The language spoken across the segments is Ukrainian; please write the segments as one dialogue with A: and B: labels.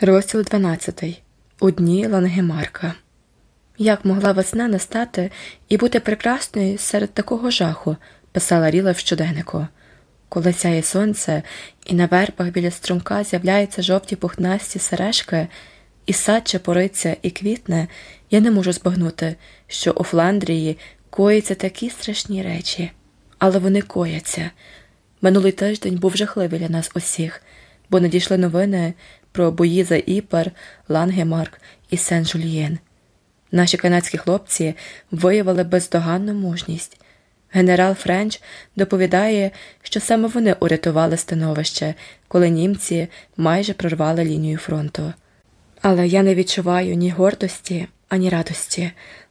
A: Розділ 12. У дні Лангемарка. Як могла весна настати і бути прекрасною серед такого жаху, писала Ріла в щоденнику. Коли сяє сонце, і на вербах біля струмка з'являються жовті пухнасті сережки, і сад чепориться і квітне, я не можу збагнути, що у Фландрії коїться такі страшні речі, але вони кояться. Минулий тиждень був жахливий для нас усіх, бо надійшли новини про бої за Іпер, Лангемарк і Сен-Жульєн. Наші канадські хлопці виявили бездоганну мужність. Генерал Френч доповідає, що саме вони урятували становище, коли німці майже прорвали лінію фронту. Але я не відчуваю ні гордості, ані радості,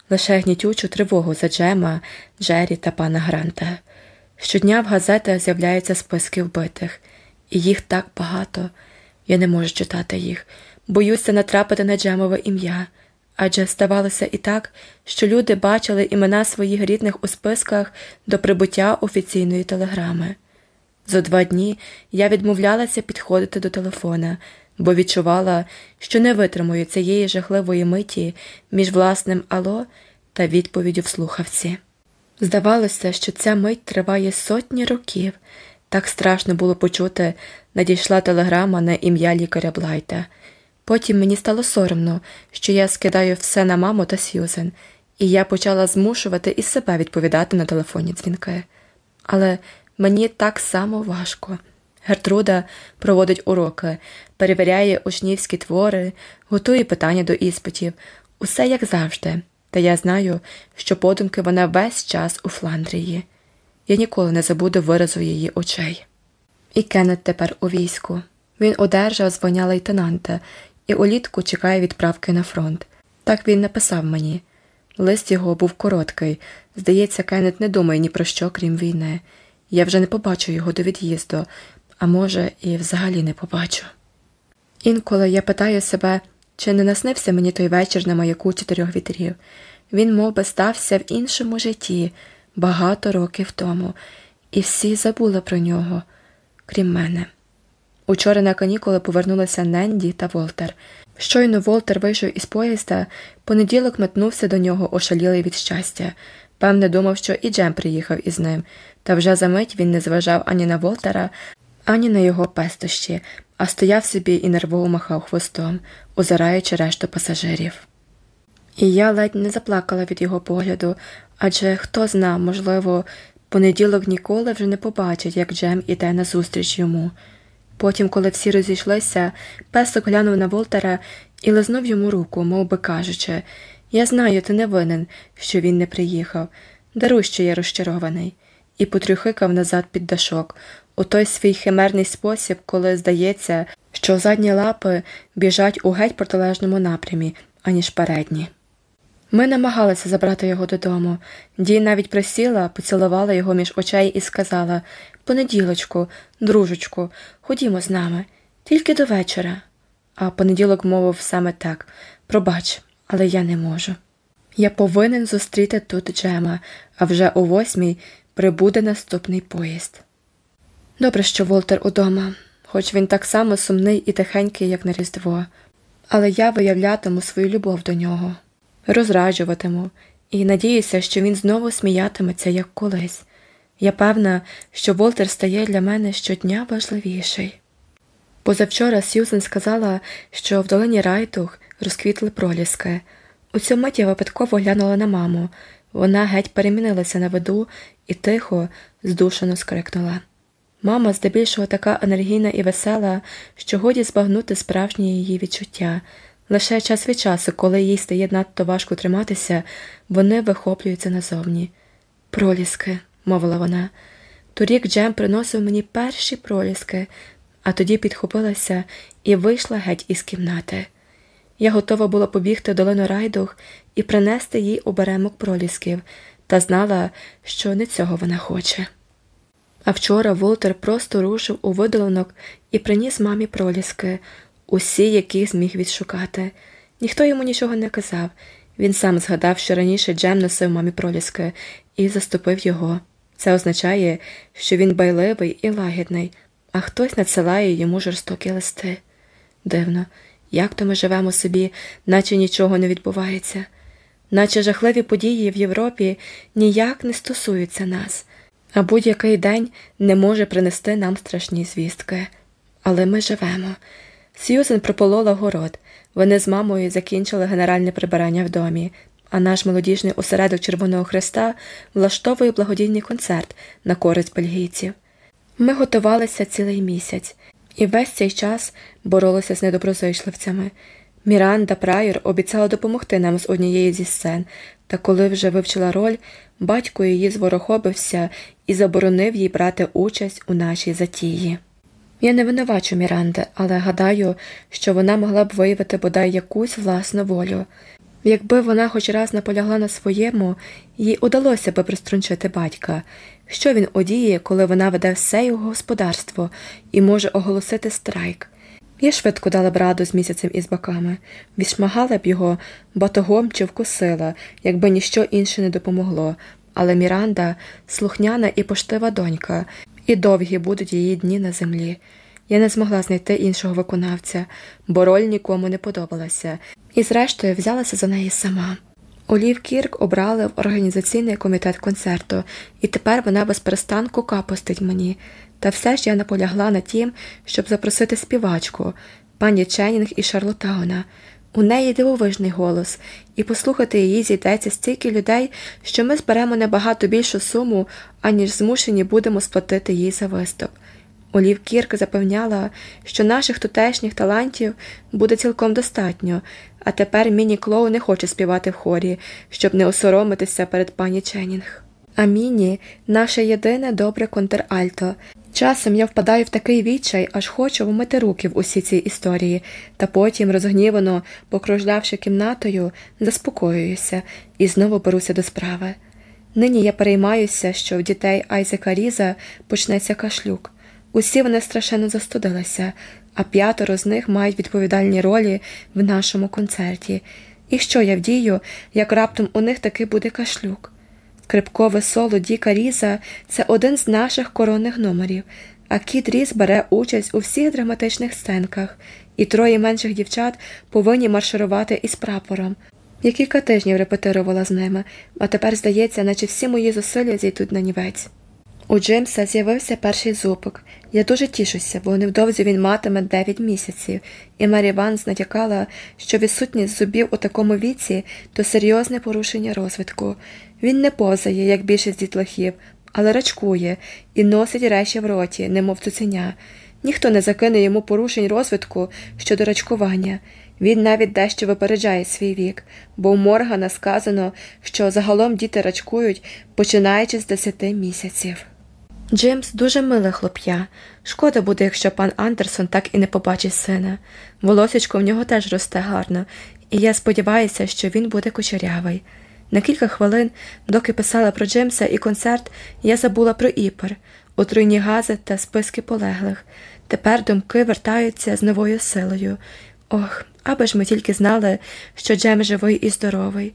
A: лише гнітючу тривогу за Джема, Джері та пана Гранта. Щодня в газетах з'являються списки вбитих, і їх так багато. Я не можу читати їх, боюся натрапити на Джемове ім'я, адже ставалося і так, що люди бачили імена своїх рідних у списках до прибуття офіційної телеграми. За два дні я відмовлялася підходити до телефона, бо відчувала, що не витримую цієї жахливої миті між власним ало та відповіддю в слухавці. Здавалося, що ця мить триває сотні років. Так страшно було почути, надійшла телеграма на ім'я лікаря Блайта. Потім мені стало соромно, що я скидаю все на маму та Сьюзен, і я почала змушувати і себе відповідати на телефонні дзвінки. Але мені так само важко. Гертруда проводить уроки, перевіряє учнівські твори, готує питання до іспитів, усе як завжди, та я знаю, що подумки вона весь час у Фландрії. Я ніколи не забуду виразу її очей. І Кеннет тепер у війську. Він одержав звання лейтенанта і улітку чекає відправки на фронт. Так він написав мені. Лист його був короткий. Здається, Кеннет не думає ні про що, крім війни. Я вже не побачу його до від'їзду, а може, і взагалі не побачу. Інколи я питаю себе, чи не наснився мені той вечір на маяку чотирьох вітрів. Він мов би, стався в іншому житті багато років тому, і всі забули про нього, крім мене. Учора на канікули повернулися Ненді та Волтер. Щойно Волтер вийшов із поїзда, понеділок метнувся до нього, ошалілий від щастя. Певне, думав, що і Джем приїхав із ним, та вже за мить він не зважав ані на Волтера, ані на його пестощі, а стояв собі і нервово махав хвостом, озираючи решту пасажирів. І я ледь не заплакала від його погляду, адже хто зна, можливо, понеділок ніколи вже не побачить, як Джем іде назустріч йому. Потім, коли всі розійшлися, песок глянув на Волтера і лизнув йому руку, мов би кажучи Я знаю, ти не винен, що він не приїхав. Даруй, що я розчарований, і потрюхикав назад під дашок, у той свій химерний спосіб, коли здається, що задні лапи біжать у геть протилежному напрямі, аніж передні. Ми намагалися забрати його додому. Дій навіть присіла, поцілувала його між очей і сказала Понеділочку, дружечку, ходімо з нами, тільки до вечора. А понеділок мовив саме так пробач, але я не можу. Я повинен зустріти тут Джема, а вже о восьмій прибуде наступний поїзд. Добре, що Волтер удома, хоч він так само сумний і тихенький, як на Різдво, але я виявлятиму свою любов до нього розраджуватиму і надіюся, що він знову сміятиметься, як колись. Я певна, що Волтер стає для мене щодня важливіший. Позавчора Сьюзен сказала, що в долині Райтух розквітли проліски. У цю мить випадково глянула на маму. Вона геть перемінилася на виду і тихо, здушено скрикнула. Мама здебільшого така енергійна і весела, що годі збагнути справжнє її відчуття. Лише час від часу, коли їй стає надто важко триматися, вони вихоплюються назовні. Проліски, мовила вона. Торік Джем приносив мені перші проліски, а тоді підхопилася і вийшла геть із кімнати. Я готова була побігти долину райдух і принести їй оберемок пролісків, та знала, що не цього вона хоче. А вчора Волтер просто рушив у видолинок і приніс мамі проліски усі, яких зміг відшукати. Ніхто йому нічого не казав. Він сам згадав, що раніше Джем носив мамі проліски, і заступив його. Це означає, що він байливий і лагідний, а хтось надсилає йому жорстокі листи. Дивно, як то ми живемо собі, наче нічого не відбувається, наче жахливі події в Європі ніяк не стосуються нас, а будь-який день не може принести нам страшні звістки. Але ми живемо. Сьюзен прополола город. Вони з мамою закінчили генеральне прибирання в домі, а наш молодіжний осередок Червоного Христа влаштовує благодійний концерт на користь бельгійців. Ми готувалися цілий місяць, і весь цей час боролися з недоброзичливцями. Міранда Прайор обіцяла допомогти нам з однієї зі сцен, та коли вже вивчила роль, батько її зворохобився і заборонив їй брати участь у нашій затії. Я не винувачу Міранди, але гадаю, що вона могла б виявити бодай якусь власну волю. Якби вона хоч раз наполягла на своєму, їй удалося би приструнчити батька, що він одіє, коли вона веде все його господарство і може оголосити страйк. Я швидко дала б раду з місяцем із боками, відшмагала б його батогом чи вкусила, якби ніщо інше не допомогло, але Міранда слухняна і поштива донька, і довгі будуть її дні на землі. Я не змогла знайти іншого виконавця, бо роль нікому не подобалася, і, зрештою, взялася за неї сама. Олів Кірк обрали в організаційний комітет концерту, і тепер вона без перестанку капостить мені. Та все ж я наполягла на тім, щоб запросити співачку, пані Ченнінг і Шарлотауна. У неї дивовижний голос, і послухати її зійдеться стільки людей, що ми зберемо набагато більшу суму, аніж змушені будемо сплатити їй за виступ. Олів Кірк запевняла, що наших тутешніх талантів буде цілком достатньо, а тепер Міні Клоу не хоче співати в хорі, щоб не осоромитися перед пані Ченнінг. А Міні наше єдине добре контральто. Часом я впадаю в такий відчай, аж хочу вмити руки в усі ці історії, та потім, розгнівано, покружлявши кімнатою, заспокоююся і знову беруся до справи. Нині я переймаюся, що в дітей Айзека Різа почнеться кашлюк. Усі вони страшенно застудилися, а п'ятеро з них мають відповідальні ролі в нашому концерті. І що я вдію, як раптом у них таки буде кашлюк? Скрипкове соло Діка Різа це один з наших коронних номерів, а кіт Різ бере участь у всіх драматичних сценках, і троє менших дівчат повинні марширувати із прапором. Я кілька тижнів репетирувала з ними, а тепер здається, наче всі мої зусилля зійдуть на нівець. У Джимса з'явився перший зубок. Я дуже тішуся, бо невдовзі він матиме 9 місяців, і Мері Ванс натякала, що відсутність зубів у такому віці то серйозне порушення розвитку. Він не позає, як більшість дітлахів, але рачкує і носить речі в роті, немов цуценя. Ніхто не закине йому порушень розвитку щодо рачкування. Він навіть дещо випереджає свій вік, бо у Моргана сказано, що загалом діти рачкують, починаючи з 10 місяців. Джимс дуже миле хлоп'я. Шкода буде, якщо пан Андерсон так і не побачить сина. Волосечко в нього теж росте гарно, і я сподіваюся, що він буде кучерявий. На кілька хвилин, доки писала про Джимса і концерт, я забула про іпер, отруйні гази та списки полеглих. Тепер думки вертаються з новою силою. Ох, аби ж ми тільки знали, що Джем живий і здоровий.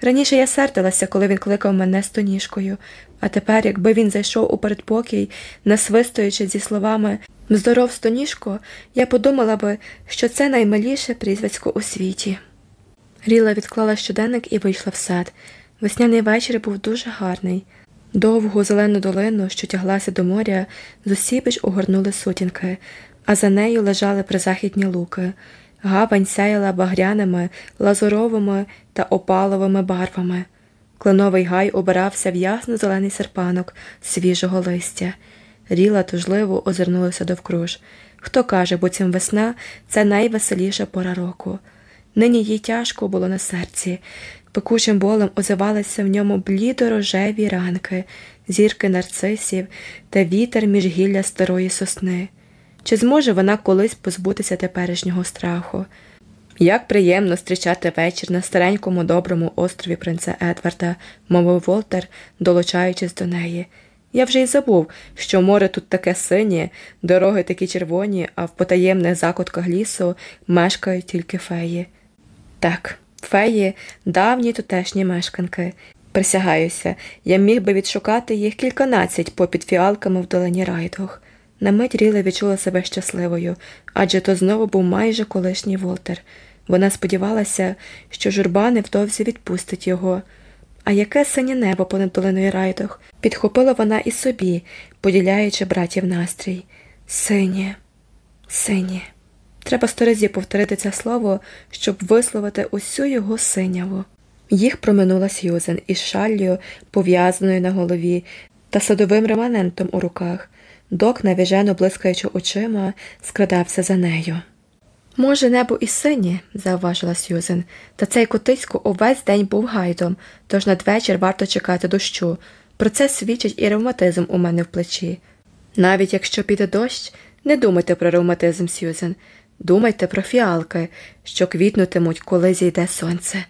A: Раніше я сердилася, коли він кликав мене стоніжкою, а тепер, якби він зайшов у передпокій, насвистуючи зі словами Здоров, стоніжко, я подумала би, що це наймиліше прізвисько у світі. Ріла відклала щоденник і вийшла в сад. Весняний вечір був дуже гарний. Довгу зелену долину, що тяглася до моря, зусібіч угорнули сутінки, а за нею лежали призахідні луки. Гавань сяяла багряними, лазуровими та опаловими барвами. Кленовий гай обирався в ясно зелений серпанок свіжого листя. Ріла тужливо озирнулася довкруж. Хто каже, бо цим весна це найвеселіша пора року. Нині їй тяжко було на серці. Пекучим болем озивалися в ньому блідо рожеві ранки, зірки нарцисів та вітер між гілля старої сосни. Чи зможе вона колись позбутися теперішнього страху? Як приємно зустрічати вечір на старенькому доброму острові принца Едварда, мовив Волтер, долучаючись до неї. Я вже й забув, що море тут таке синє, дороги такі червоні, а в потаємних закутках лісу мешкають тільки феї. Так, феї давні тутешні мешканки. Присягаюся, я міг би відшукати їх кільканадцять попід фіалками в долині райдух. На мить Ріла відчула себе щасливою, адже то знову був майже колишній Волтер. Вона сподівалася, що журба невдовзі відпустить його. А яке синє небо понад долиною райдох, підхопила вона і собі, поділяючи братів настрій. Синє, синє. Треба сто разів повторити це слово, щоб висловити усю його синяву. Їх проминула Сьюзен із шаллю, пов'язаною на голові, та садовим реманентом у руках. Док, навіжено блискаючи очима, скрадався за нею. Може, небо і синє, зауважила Сьюзен, та цей котисько увесь день був гайдом, тож надвечір варто чекати дощу. Про це свідчить і ревматизм у мене в плечі. Навіть якщо піде дощ, не думайте про ревматизм, Сьюзен, думайте про фіалки, що квітнутимуть, коли зійде сонце.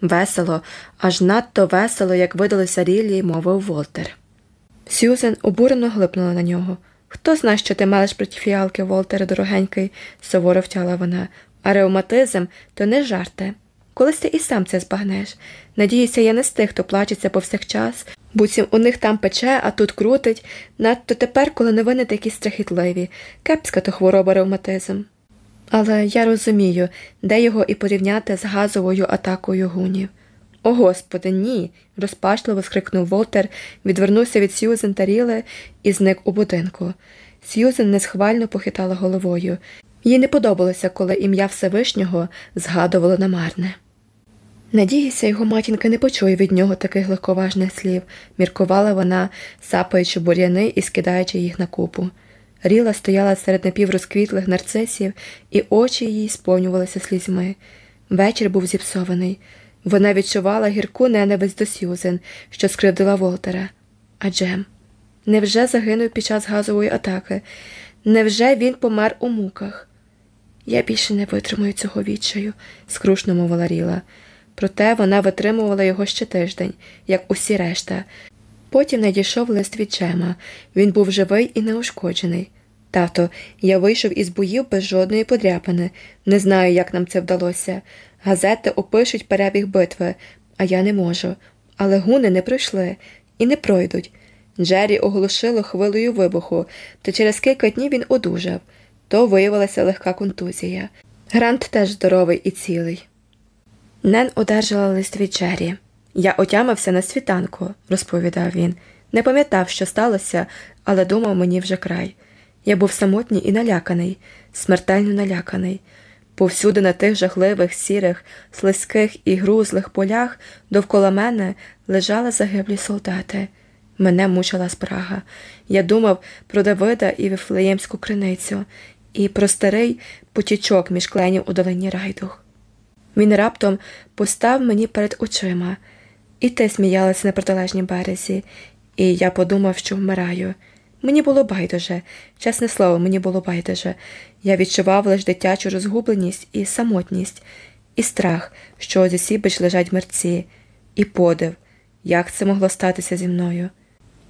A: Весело, аж надто весело, як видалося Ріллі, мовив Волтер. Сьюзен обурено глипнула на нього. Хто знає, що ти мелиш проти фіалки, Волтере, дорогенький, суворо втяла вона, а ревматизм то не жарте. Колись ти і сам це збагнеш. Надіюся, я не з тих, хто плачеться повсякчас, буцім у них там пече, а тут крутить, надто тепер, коли новини такі страхітливі, кепська то хвороба ревматизм. Але я розумію, де його і порівняти з газовою атакою гунів. О господи, ні. розпачливо скрикнув Волтер, відвернувся від Сьюзен та Ріле і зник у будинку. Сьюзен несхвально похитала головою. Їй не подобалося, коли ім'я Всевишнього згадувало намарне. Надіюся, його матінка не почує від нього таких легковажних слів, міркувала вона, сапаючи бур'яни і скидаючи їх на купу. Ріла стояла серед напіврозквітлих нарцисів, і очі її сповнювалися слізьми. Вечір був зіпсований. Вона відчувала гірку ненависть до Сьюзен, що скривдила Волтера. А Джем? Невже загинув під час газової атаки? Невже він помер у муках? Я більше не витримую цього відчаю, скрушно мовила Ріла. Проте вона витримувала його ще тиждень, як усі решта. Потім надійшов лист від Джема. Він був живий і неушкоджений. Тато, я вийшов із боїв без жодної подряпини. Не знаю, як нам це вдалося. Газети опишуть перебіг битви, а я не можу. Але гуни не пройшли і не пройдуть. Джері оголошило хвилею вибуху, та через кілька днів він одужав. То виявилася легка контузія. Грант теж здоровий і цілий. Нен одержала лист від Джері. Я отямився на світанку, розповідав він. Не пам'ятав, що сталося, але думав мені вже край. Я був самотній і наляканий, смертельно наляканий. Повсюди на тих жахливих, сірих, слизьких і грузлих полях довкола мене лежали загиблі солдати. Мене мучила спрага. Я думав про Давида і Вифлеємську криницю, і про старий потічок між кленів у долині райдух. Він раптом постав мені перед очима, і ти сміялася на протилежній березі, і я подумав, що вмираю. Мені було байдуже, чесне слово, мені було байдуже. Я відчував лише дитячу розгубленість і самотність, і страх, що зісібич лежать мерці, і подив, як це могло статися зі мною.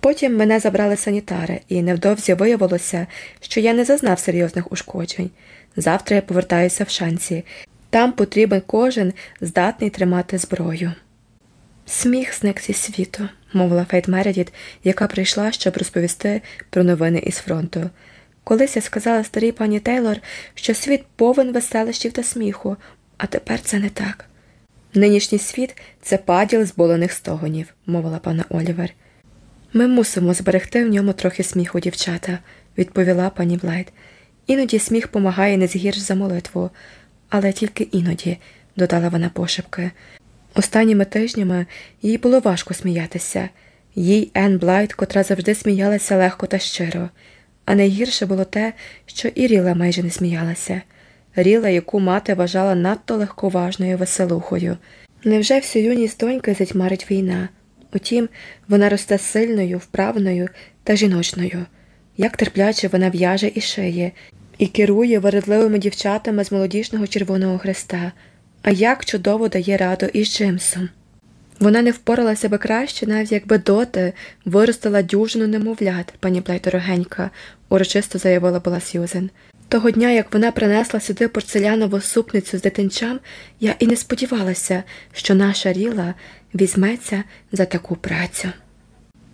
A: Потім мене забрали санітари, і невдовзі виявилося, що я не зазнав серйозних ушкоджень. Завтра я повертаюся в шансі. Там потрібен кожен здатний тримати зброю. Сміх зник зі світу, мовила Фейт Мередіт, яка прийшла, щоб розповісти про новини із фронту. Колись я сказала старій пані Тейлор, що світ повен веселищів та сміху, а тепер це не так. Нинішній світ це паділ зболених стогонів, мовила пана Олівер. Ми мусимо зберегти в ньому трохи сміху, дівчата, відповіла пані Блайт. Іноді сміх помагає не згірш за молитву, але тільки іноді, додала вона пошепки. Останніми тижнями їй було важко сміятися, їй Ен Блайт, котра завжди сміялася легко та щиро, а найгірше було те, що і Ріла майже не сміялася. Ріла, яку мати вважала надто легковажною веселухою. Невже всю юність доньки затьмарить війна? Утім, вона росте сильною, вправною та жіночною, як терпляче вона в'яже і шиє, і керує вередливими дівчатами з молодіжного Червоного Хреста, а як чудово дає раду із Джимсом. Вона не впоралася би краще, навіть якби доти виростила дюжину немовлят, пані Блайторогенька, урочисто заявила була Сьюзен. Того дня, як вона принесла сюди порцелянову супницю з дитинчам, я і не сподівалася, що наша Ріла візьметься за таку працю.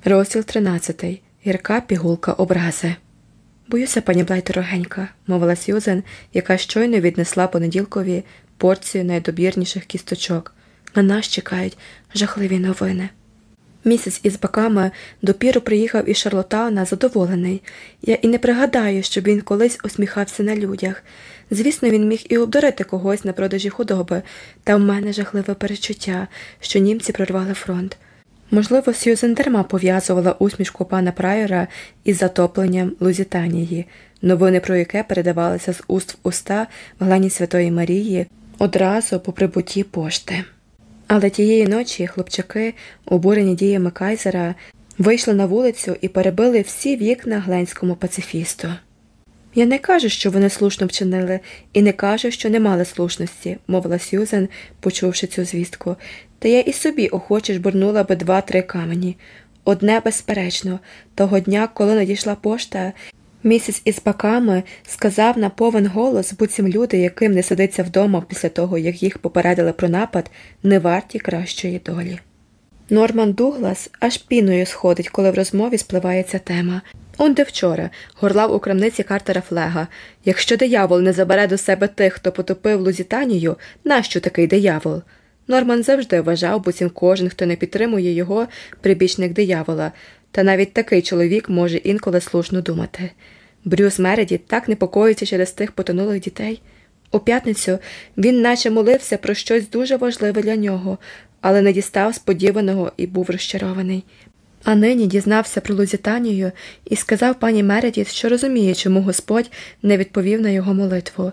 A: Розділ 13. Гірка пігулка образи. Боюся, пані Блай дорогенька, мовила Сьюзен, яка щойно віднесла понеділкові порцію найдобірніших кісточок. На нас чекають жахливі новини. Місяць із баками допіру приїхав із Шарлотауна задоволений. Я і не пригадаю, щоб він колись усміхався на людях. Звісно, він міг і обдурити когось на продажі худоби, та в мене жахливе перечуття, що німці прорвали фронт. Можливо, Сьюзен дарма пов'язувала усмішку пана Прайора із затопленням Лузітанії, новини про яке передавалися з уст в уста в глані Святої Марії одразу по прибутті пошти. Але тієї ночі хлопчаки, обурені діями Кайзера, вийшли на вулицю і перебили всі вікна гленському пацифісту. Я не кажу, що вони слушно вчинили, і не кажу, що не мали слушності, мовила Сюзен, почувши цю звістку, та я і собі охоче жбурнула би два-три камені. Одне, безперечно, того дня, коли надійшла пошта, місяць із паками сказав на повен голос, буцім люди, яким не сидиться вдома після того, як їх попередили про напад, не варті кращої долі. Норман Дуглас аж піною сходить, коли в розмові спливає ця тема. Он де вчора горлав у крамниці Картера Флега якщо диявол не забере до себе тих, хто потопив Лузітанію, нащо такий диявол? Норман завжди вважав, буцім кожен, хто не підтримує його, прибічник диявола, та навіть такий чоловік може інколи слушно думати. Брюс Мереді так непокоїться через тих потонулих дітей. У п'ятницю він наче молився про щось дуже важливе для нього, але не дістав сподіваного і був розчарований. А нині дізнався про Лузітанію і сказав пані Мередіт, що розуміє, чому Господь не відповів на його молитву.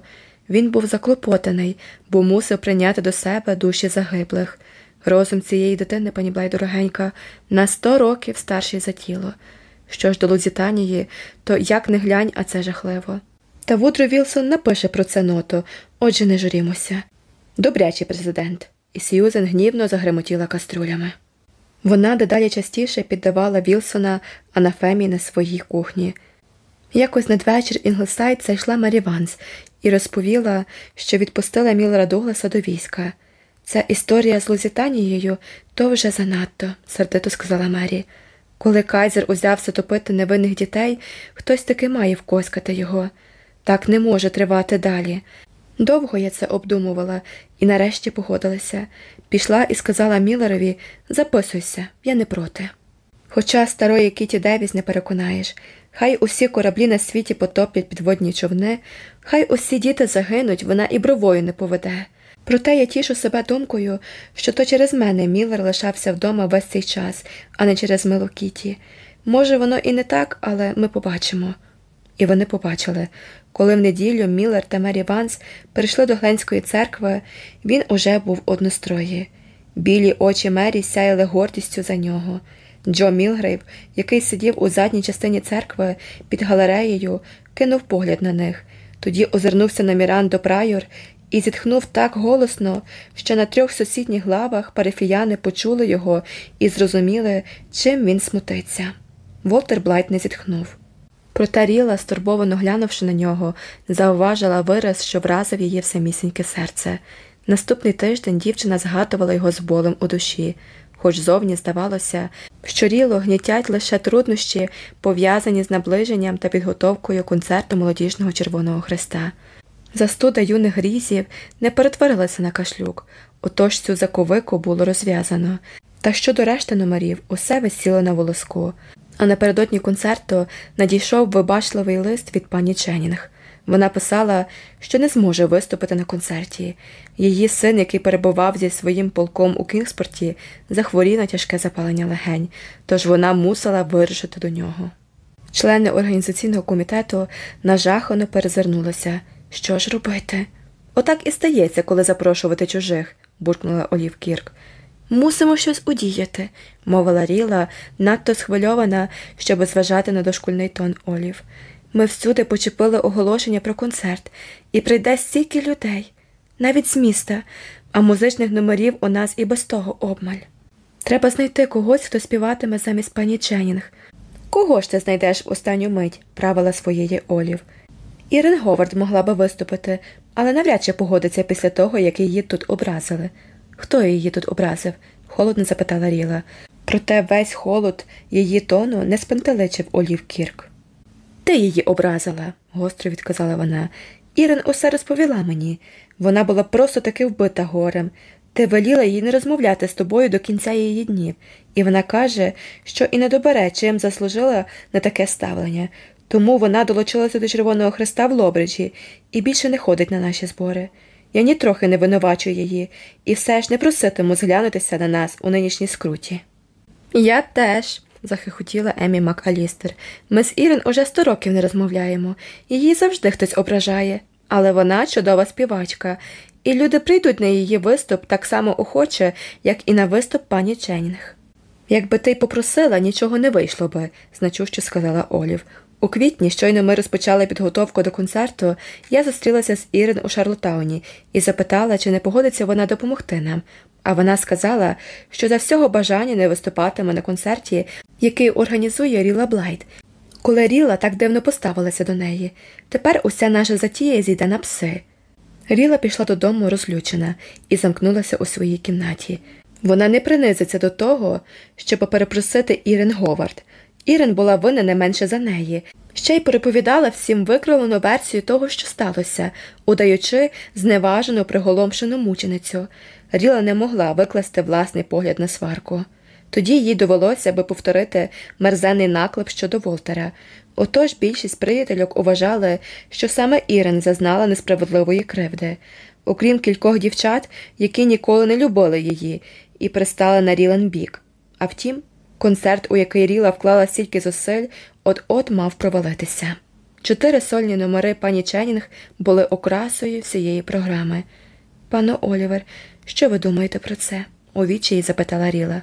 A: Він був заклопотаний, бо мусив прийняти до себе душі загиблих. Розум цієї дитини, пані Блай дорогенька, на сто років старший за тіло. Що ж до Лузітанії, то як не глянь, а це жахливо. Та Вудро Вілсон напише про це ноту, отже, не журімося. Добрячий президент. І Сьюзен гнівно загремотіла каструлями. Вона дедалі частіше піддавала Вілсона анафемії на своїй кухні. Якось надвечір Інглсайд зайшла Мері Ванс і розповіла, що відпустила Міллера Дугласа до війська. Ця історія з Лузітанією то вже занадто, сердито сказала Мері. Коли Кайзер узявся топити невинних дітей, хтось таки має вкоскати його. Так не може тривати далі. Довго я це обдумувала і нарешті погодилася. Пішла і сказала Міллерові записуйся, я не проти. Хоча старої Кіті Девіс не переконаєш, хай усі кораблі на світі потоплять підводні човни, хай усі діти загинуть, вона і бровою не поведе. Проте я тішу себе думкою, що то через мене Міллер лишався вдома весь цей час, а не через милу Кіті. Може, воно і не так, але ми побачимо. І вони побачили. Коли в неділю Міллер та Мері Ванс прийшли до Гленської церкви, він уже був в однострої. Білі очі Мері сяяли гордістю за нього. Джо Мілгрейв, який сидів у задній частині церкви під галереєю, кинув погляд на них, тоді озирнувся на Міранду Прайор і зітхнув так голосно, що на трьох сусідніх лавах парифіяни почули його і зрозуміли, чим він смутиться. Волтер Блайт не зітхнув. Проте Ріла, стурбовано глянувши на нього, зауважила вираз, що вразив її в самісіньке серце. Наступний тиждень дівчина згадувала його з болем у душі, хоч зовні здавалося, що ріло гнітять лише труднощі, пов'язані з наближенням та підготовкою концерту молодіжного Червоного Христа. Застуда юних грізів не перетворилася на кашлюк, отож цю заковику було розв'язано. Та щодо решти номерів усе висіло на волоску. А напередодні концерту надійшов вибачливий лист від пані Ченнінг. Вона писала, що не зможе виступити на концерті. Її син, який перебував зі своїм полком у Кінгспорті, захворів на тяжке запалення легень, тож вона мусила вирушити до нього. Члени організаційного комітету нажахано перезирнулися. Що ж робити? Отак і стається, коли запрошувати чужих, буркнула Олів Кірк. Мусимо щось удіяти, мовила Ріла, надто схвильована, щоб зважати на дошкульний тон Олів. Ми всюди почепили оголошення про концерт, і прийде стільки людей, навіть з міста, а музичних номерів у нас і без того обмаль. Треба знайти когось, хто співатиме замість пані Ченнінг. Кого ж ти знайдеш в останню мить, правила своєї Олів. Ірен Говард могла би виступити, але навряд чи погодиться після того, як її тут образили. Хто її тут образив? холодно запитала Ріла. Проте весь холод її тону не спантеличив Олів Кірк. Ти її образила, гостро відказала вона. Ірин усе розповіла мені. Вона була просто таки вбита горем. Ти веліла їй не розмовляти з тобою до кінця її днів, і вона каже, що і не добере, чим заслужила на таке ставлення. Тому вона долучилася до Червоного Христа в Лобриджі і більше не ходить на наші збори. Я нітрохи не винувачу її, і все ж не проситиму зглянутися на нас у нинішній скруті. Я теж, захихотіла Емі МакАлістер. Ми з Ірин уже сто років не розмовляємо, її завжди хтось ображає, але вона чудова співачка, і люди прийдуть на її виступ так само охоче, як і на виступ пані Ченнінг. Якби ти й попросила, нічого не вийшло би, значущо сказала Олів. У квітні, щойно ми розпочали підготовку до концерту, я зустрілася з Ірин у Шарлотауні і запитала, чи не погодиться вона допомогти нам. А вона сказала, що за всього бажання не виступатиме на концерті, який організує Ріла Блайт, коли Ріла так дивно поставилася до неї. Тепер уся наша затія зійде на пси. Ріла пішла додому розлючена і замкнулася у своїй кімнаті. Вона не принизиться до того, щоб перепросити Ірин Говард. Ірин була винна не менше за неї, ще й переповідала всім викривлену версію того, що сталося, удаючи зневажену приголомшену мученицю. Ріла не могла викласти власний погляд на сварку. Тоді їй довелося би повторити мерзенний наклеп щодо Волтера. Отож більшість приятельок уважали, що саме Ірин зазнала несправедливої кривди, окрім кількох дівчат, які ніколи не любили її і пристали на Рілен бік. А втім, концерт, у який Ріла вклала стільки зусиль, от от мав провалитися. Чотири сольні номери пані Ченнінг були окрасою всієї програми. Пане Олівер, що ви думаєте про це? у відчаї запитала Ріла.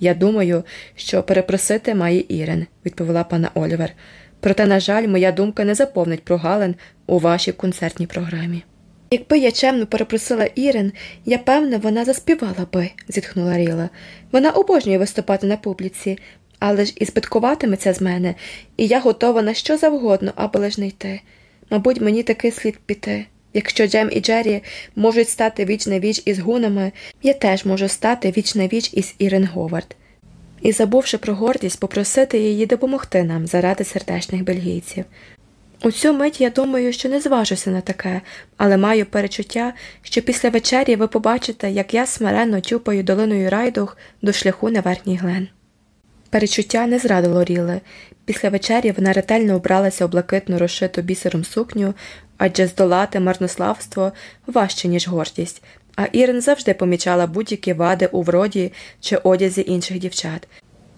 A: Я думаю, що перепросити має Ірин, відповіла пана Олівер. Проте, на жаль, моя думка не заповнить прогалин у вашій концертній програмі. Якби я чемно перепросила Ірин, я певна, вона заспівала би, зітхнула Ріла. Вона обожнює виступати на публіці, але ж і збиткуватиметься з мене, і я готова на що завгодно, аби лиш не йти. Мабуть, мені таки слід піти. Якщо Джем і Джері можуть стати віч на віч із гунами, я теж можу стати віч на віч із Ірин Говард. І, забувши про гордість, попросити її допомогти нам заради сердечних бельгійців. У цю мить я думаю, що не зважуся на таке, але маю перечуття, що після вечері ви побачите, як я смиренно тюпаю долиною райдух до шляху на верхній глен. Перечуття не зрадило Ріли. Після вечері вона ретельно обралася у блакитну розшиту бісером сукню, адже здолати марнославство важче, ніж гордість, а Ірин завжди помічала будь-які вади у вроді чи одязі інших дівчат.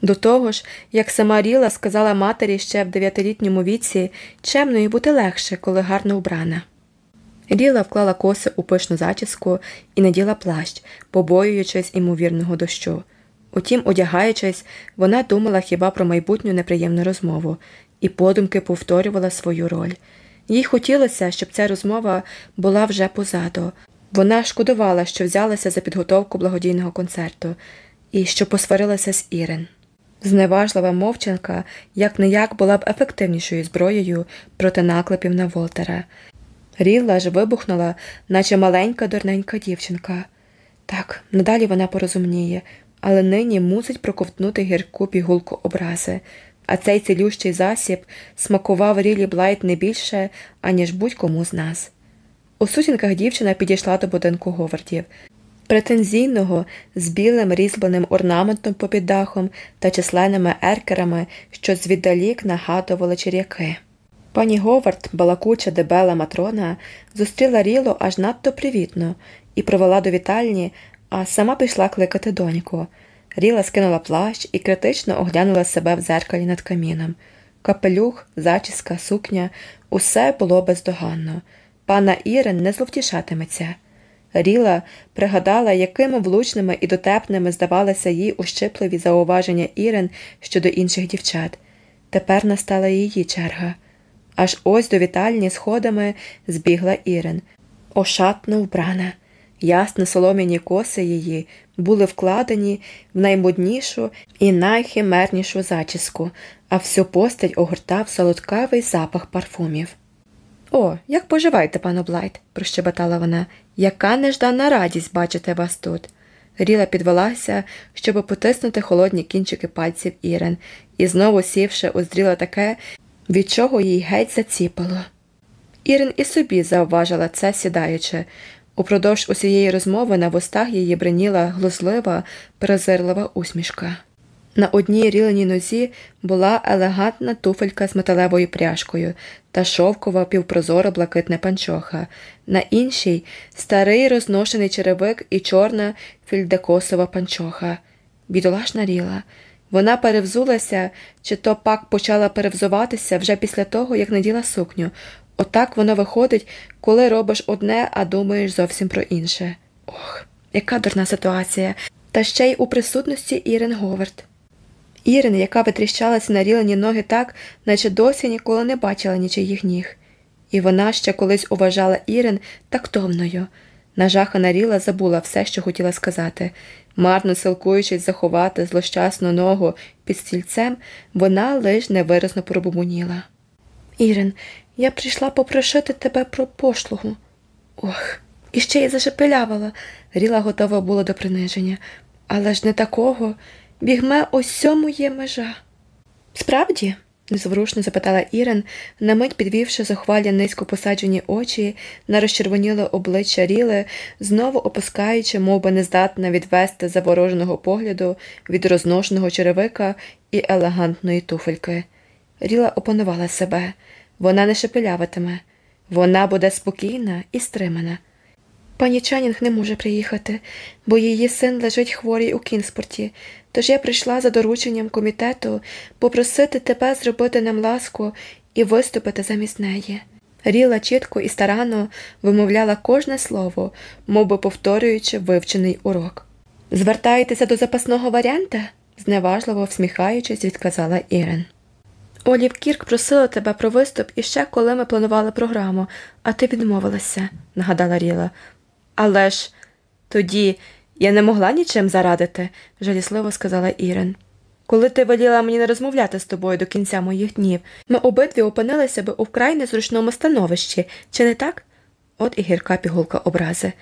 A: До того ж, як сама Ріла сказала матері ще в дев'ятилітньому віці, чемною бути легше, коли гарно вбрана. Ріла вклала коси у пишну зачіску і наділа плащ, побоюючись імовірного дощу. Утім, одягаючись, вона думала хіба про майбутню неприємну розмову і подумки повторювала свою роль. Їй хотілося, щоб ця розмова була вже позаду. Вона шкодувала, що взялася за підготовку благодійного концерту і що посварилася з Ірин. Зневажлива мовчанка як не як була б ефективнішою зброєю проти наклепів на Волтера. Рілла ж вибухнула, наче маленька дурненька дівчинка. Так, надалі вона порозумніє, але нині мусить проковтнути гірку пігулку образи, а цей цілющий засіб смакував Рілі Блайт не більше, аніж будь-кому з нас. У сутінках дівчина підійшла до будинку Говардів, претензійного з білим різьбленим орнаментом попід дахом та численними еркерами, що звіддалік нагадували черяки. Пані Говард, балакуча дебела матрона, зустріла Ріло аж надто привітно і провела до вітальні, а сама пішла кликати доньку. Ріла скинула плащ і критично оглянула себе в зеркалі над каміном. Капелюх, зачіска, сукня усе було бездоганно. Пана Ірин не зловтішатиметься. Ріла пригадала, якими влучними і дотепними здавалися їй ущипливі зауваження Ірин щодо інших дівчат. Тепер настала її черга. Аж ось до вітальні сходами збігла Ірин, ошатно вбрана. Ясно солом'яні коси її були вкладені в наймоднішу і найхимернішу зачіску, а всю постать огортав солодкавий запах парфумів. О, як поживаєте, пану Блайт, прощебетала вона. Яка неждана радість бачити вас тут. Ріла підвелася, щоб потиснути холодні кінчики пальців Ірен, і знову сівши, уздріла таке, від чого їй геть заціпало. Ірин і собі зауважила це, сідаючи. Упродовж усієї розмови на вустах її бриніла глузлива, презирлива усмішка. На одній ріленій нозі була елегантна туфелька з металевою пряжкою та шовкова півпрозора блакитна панчоха, на іншій старий розношений черевик і чорна фільдекосова панчоха. Бідолашна ріла. Вона перевзулася, чи то пак почала перевзуватися вже після того, як наділа сукню. Отак воно виходить, коли робиш одне, а думаєш зовсім про інше. Ох, яка дурна ситуація, та ще й у присутності Ірин Говард. Ірин, яка витріщалася на рілені ноги так, наче досі ніколи не бачила нічиїх ніг. І вона ще колись уважала Ірин тактовною. Нажахана Ріла забула все, що хотіла сказати. Марно силкуючись заховати злощасну ногу під стільцем, вона лиш невиразно пробумуніла. Ірин, я прийшла попрошити тебе про пошлугу. Ох, і ще й зашепелявала. Ріла готова була до приниження. Але ж не такого. Бігме ось цьому є межа. Справді? незворушно запитала Ірен, на мить підвівши зухвалі низько посаджені очі, на розчервоніле обличчя Ріли, знову опускаючи, мов би нездатна відвести завороженого погляду від розношеного черевика і елегантної туфельки. Ріла опанувала себе. Вона не шепеляватиме, вона буде спокійна і стримана. Пані Чанінг не може приїхати, бо її син лежить хворий у Кінспорті, тож я прийшла за дорученням комітету попросити тебе зробити нам ласку і виступити замість неї. Ріла чітко і старанно вимовляла кожне слово, мов би повторюючи вивчений урок. Звертаєтеся до запасного варіанта? зневажливо всміхаючись, відказала Ірен. Олів Кірк просила тебе про виступ іще коли ми планували програму, а ти відмовилася, нагадала Ріла. Але ж тоді я не могла нічим зарадити, жалісливо сказала Ірен. Коли ти веліла мені не розмовляти з тобою до кінця моїх днів, ми обидві опинилися би у вкрай незручному становищі, чи не так? От і гірка пігулка образи.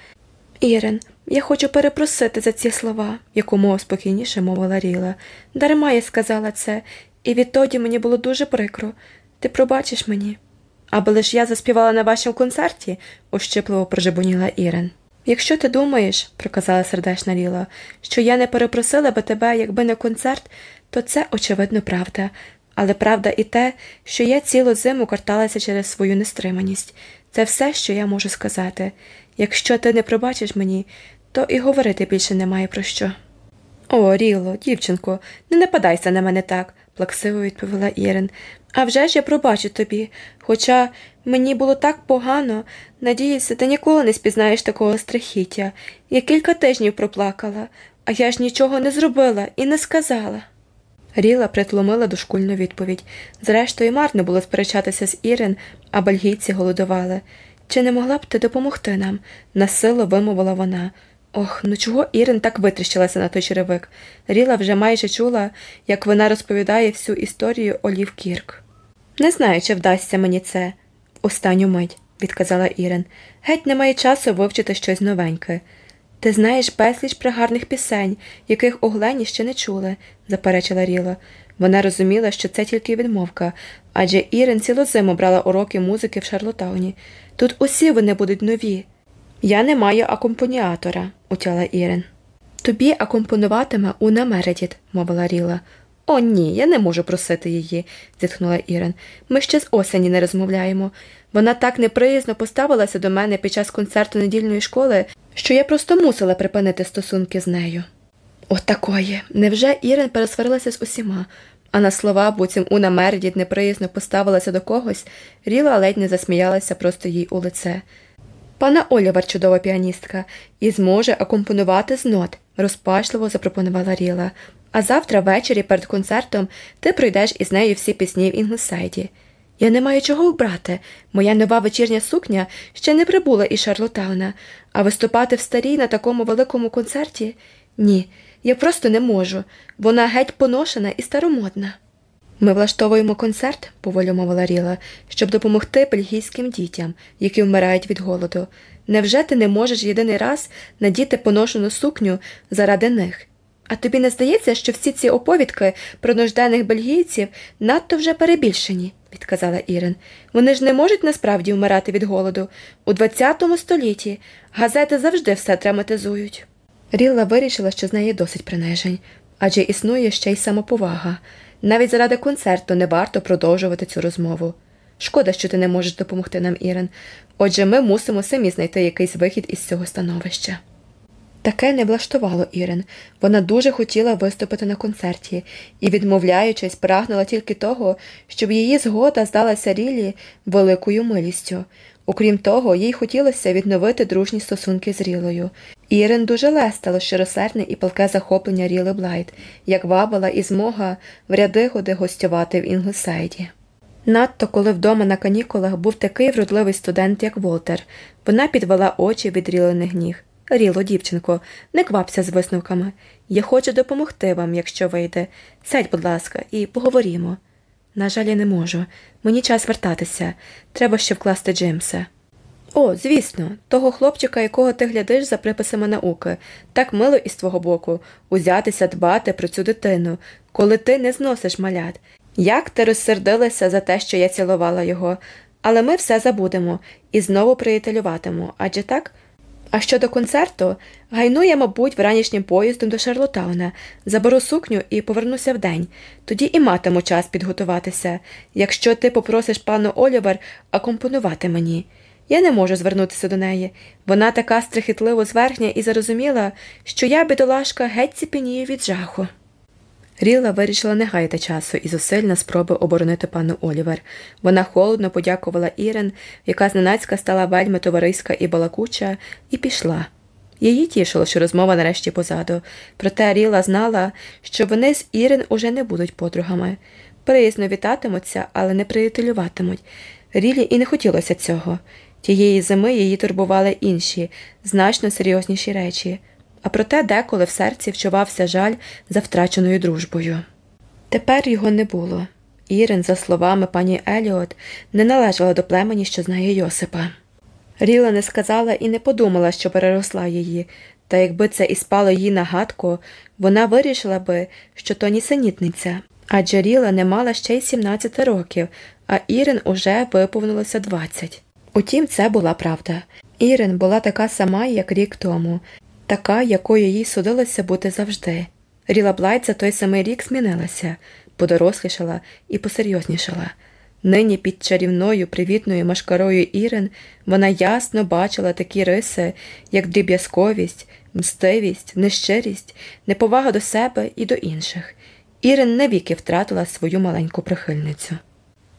A: Ірен, я хочу перепросити за ці слова, якомога спокійніше мовила Ріла. Дарма я сказала це, і відтоді мені було дуже прикро. Ти пробачиш мені. Аби лиш я заспівала на вашому концерті, ощипливо прожебоніла Ірен. Якщо ти думаєш, проказала сердечна Ліла, що я не перепросила би тебе, якби не концерт, то це, очевидно, правда, але правда і те, що я цілу зиму карталася через свою нестриманість. Це все, що я можу сказати. Якщо ти не пробачиш мені, то і говорити більше немає про що. О, Ріло, дівчинко, не нападайся на мене так, плаксиво відповіла Ірин. «А вже ж я пробачу тобі, хоча мені було так погано, надіюся, ти ніколи не спізнаєш такого страхіття. Я кілька тижнів проплакала, а я ж нічого не зробила і не сказала. Ріла притломила дошкульну відповідь. Зрештою, марно було сперечатися з Ірин, а бельгійці голодували. Чи не могла б ти допомогти нам? насило вимовила вона. Ох, ну чого Ірин так витріщилася на той черевик? Ріла вже майже чула, як вона розповідає всю історію Олів Кірк. Не знаю, чи вдасться мені це. Останню мить, відказала Ірин. Геть немає часу вивчити щось новеньке. Ти знаєш безліч пригарних пісень, яких у Глені ще не чули, заперечила Ріла. Вона розуміла, що це тільки відмовка, адже Ірин цілу зиму брала уроки музики в Шарлотауні. Тут усі вони будуть нові. Я не маю акомпаніатора, утяла Ірин. Тобі акомпонуватиме Уна Мередіт, мовила Ріла. О, ні, я не можу просити її, зітхнула Ірин. Ми ще з осені не розмовляємо. Вона так неприязно поставилася до мене під час концерту недільної школи, що я просто мусила припинити стосунки з нею. От такої. Невже Ірин пересварилася з усіма, а на слова, буцім Уна Мередіт неприязно поставилася до когось, Ріла ледь не засміялася просто їй у лице. Панна Олівер чудова піаністка, і зможе акомпонувати з нот, розпачливо запропонувала Ріла. А завтра ввечері перед концертом ти пройдеш із нею всі пісні в Інглсайді. Я не маю чого вбрати. Моя нова вечірня сукня ще не прибула із Шарлотауна, а виступати в старій на такому великому концерті? Ні, я просто не можу. Вона геть поношена і старомодна. Ми влаштовуємо концерт, поволі мовила Ріла, щоб допомогти бельгійським дітям, які вмирають від голоду. Невже ти не можеш єдиний раз надіти поношену сукню заради них? А тобі не здається, що всі ці оповідки про нужденних бельгійців надто вже перебільшені? відказала Ірин. Вони ж не можуть насправді вмирати від голоду. У ХХ столітті газети завжди все драматизують. Рілла вирішила, що з неї досить принижень, адже існує ще й самоповага. Навіть заради концерту не варто продовжувати цю розмову. Шкода, що ти не можеш допомогти нам, Ірин. Отже, ми мусимо самі знайти якийсь вихід із цього становища. Таке не влаштувало Ірин. Вона дуже хотіла виступити на концерті і, відмовляючись, прагнула тільки того, щоб її згода здалася Рілі великою милістю. Окрім того, їй хотілося відновити дружні стосунки з Рілою. Ірен дуже лестило щиросердне і палке захоплення Ріли Блайт, як вабила і змога вряди-годи гостювати в Інглсайді. Надто коли вдома на канікулах був такий вродливий студент, як Волтер, вона підвела очі від Ріллиних ніг. Ріло, дівчинко, не квапся з висновками. Я хочу допомогти вам, якщо вийде. Сядь, будь ласка, і поговоримо. На жаль, я не можу. Мені час вертатися. Треба ще вкласти Джимса. О, звісно, того хлопчика, якого ти глядиш за приписами науки, так мило із твого боку узятися дбати про цю дитину, коли ти не зносиш малят. Як ти розсердилася за те, що я цілувала його, але ми все забудемо і знову приятелюватимемо, адже так? А щодо концерту, гайну я, мабуть, вранішнім поїздом до Шарлотауна, заберу сукню і повернуся вдень, тоді і матиму час підготуватися, якщо ти попросиш пану Олівер акомпонувати мені. Я не можу звернутися до неї. Вона така страхітливо зверхня і зарозуміла, що я, бідолашка, геть ціпенію від жаху. Ріла вирішила не гаяти часу і зусиль на спроби оборонити пану Олівер. Вона холодно подякувала Ірен, яка зненацька стала вельми товариська і балакуча, і пішла. Її тішило, що розмова нарешті позаду, проте Ріла знала, що вони з Ірен уже не будуть подругами. Приязно вітатимуться, але не приятелюватимуть. Рілі і не хотілося цього. Тієї зими її турбували інші, значно серйозніші речі а проте деколи в серці вчувався жаль за втраченою дружбою. Тепер його не було. Ірин, за словами пані Еліот, не належала до племені, що знає Йосипа. Ріла не сказала і не подумала, що переросла її, та якби це і спало їй на гадку, вона вирішила би, що то нісенітниця. Адже Ріла не мала ще й 17 років, а Ірин уже виповнилося 20. Утім, це була правда. Ірин була така сама, як рік тому, така, якою їй судилося бути завжди. Ріла Блайт за той самий рік змінилася, подорослішала і посерйознішала. Нині під чарівною привітною машкарою Ірин вона ясно бачила такі риси, як дріб'язковість, мстивість, нещирість, неповага до себе і до інших. Ірин навіки втратила свою маленьку прихильницю.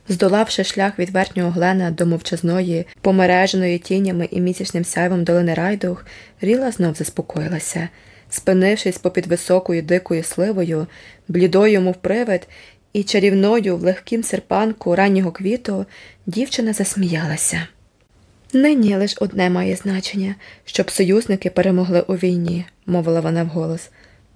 A: Здолавши шлях від верхнього глена до мовчазної, помереженої тінями і місячним сяйвом долини райдух, Ріла знов заспокоїлася. Спинившись попід високою дикою сливою, блідою, мов привид, і чарівною в легкім серпанку раннього квіту, дівчина засміялася. Нині лише одне має значення, щоб союзники перемогли у війні, мовила вона вголос.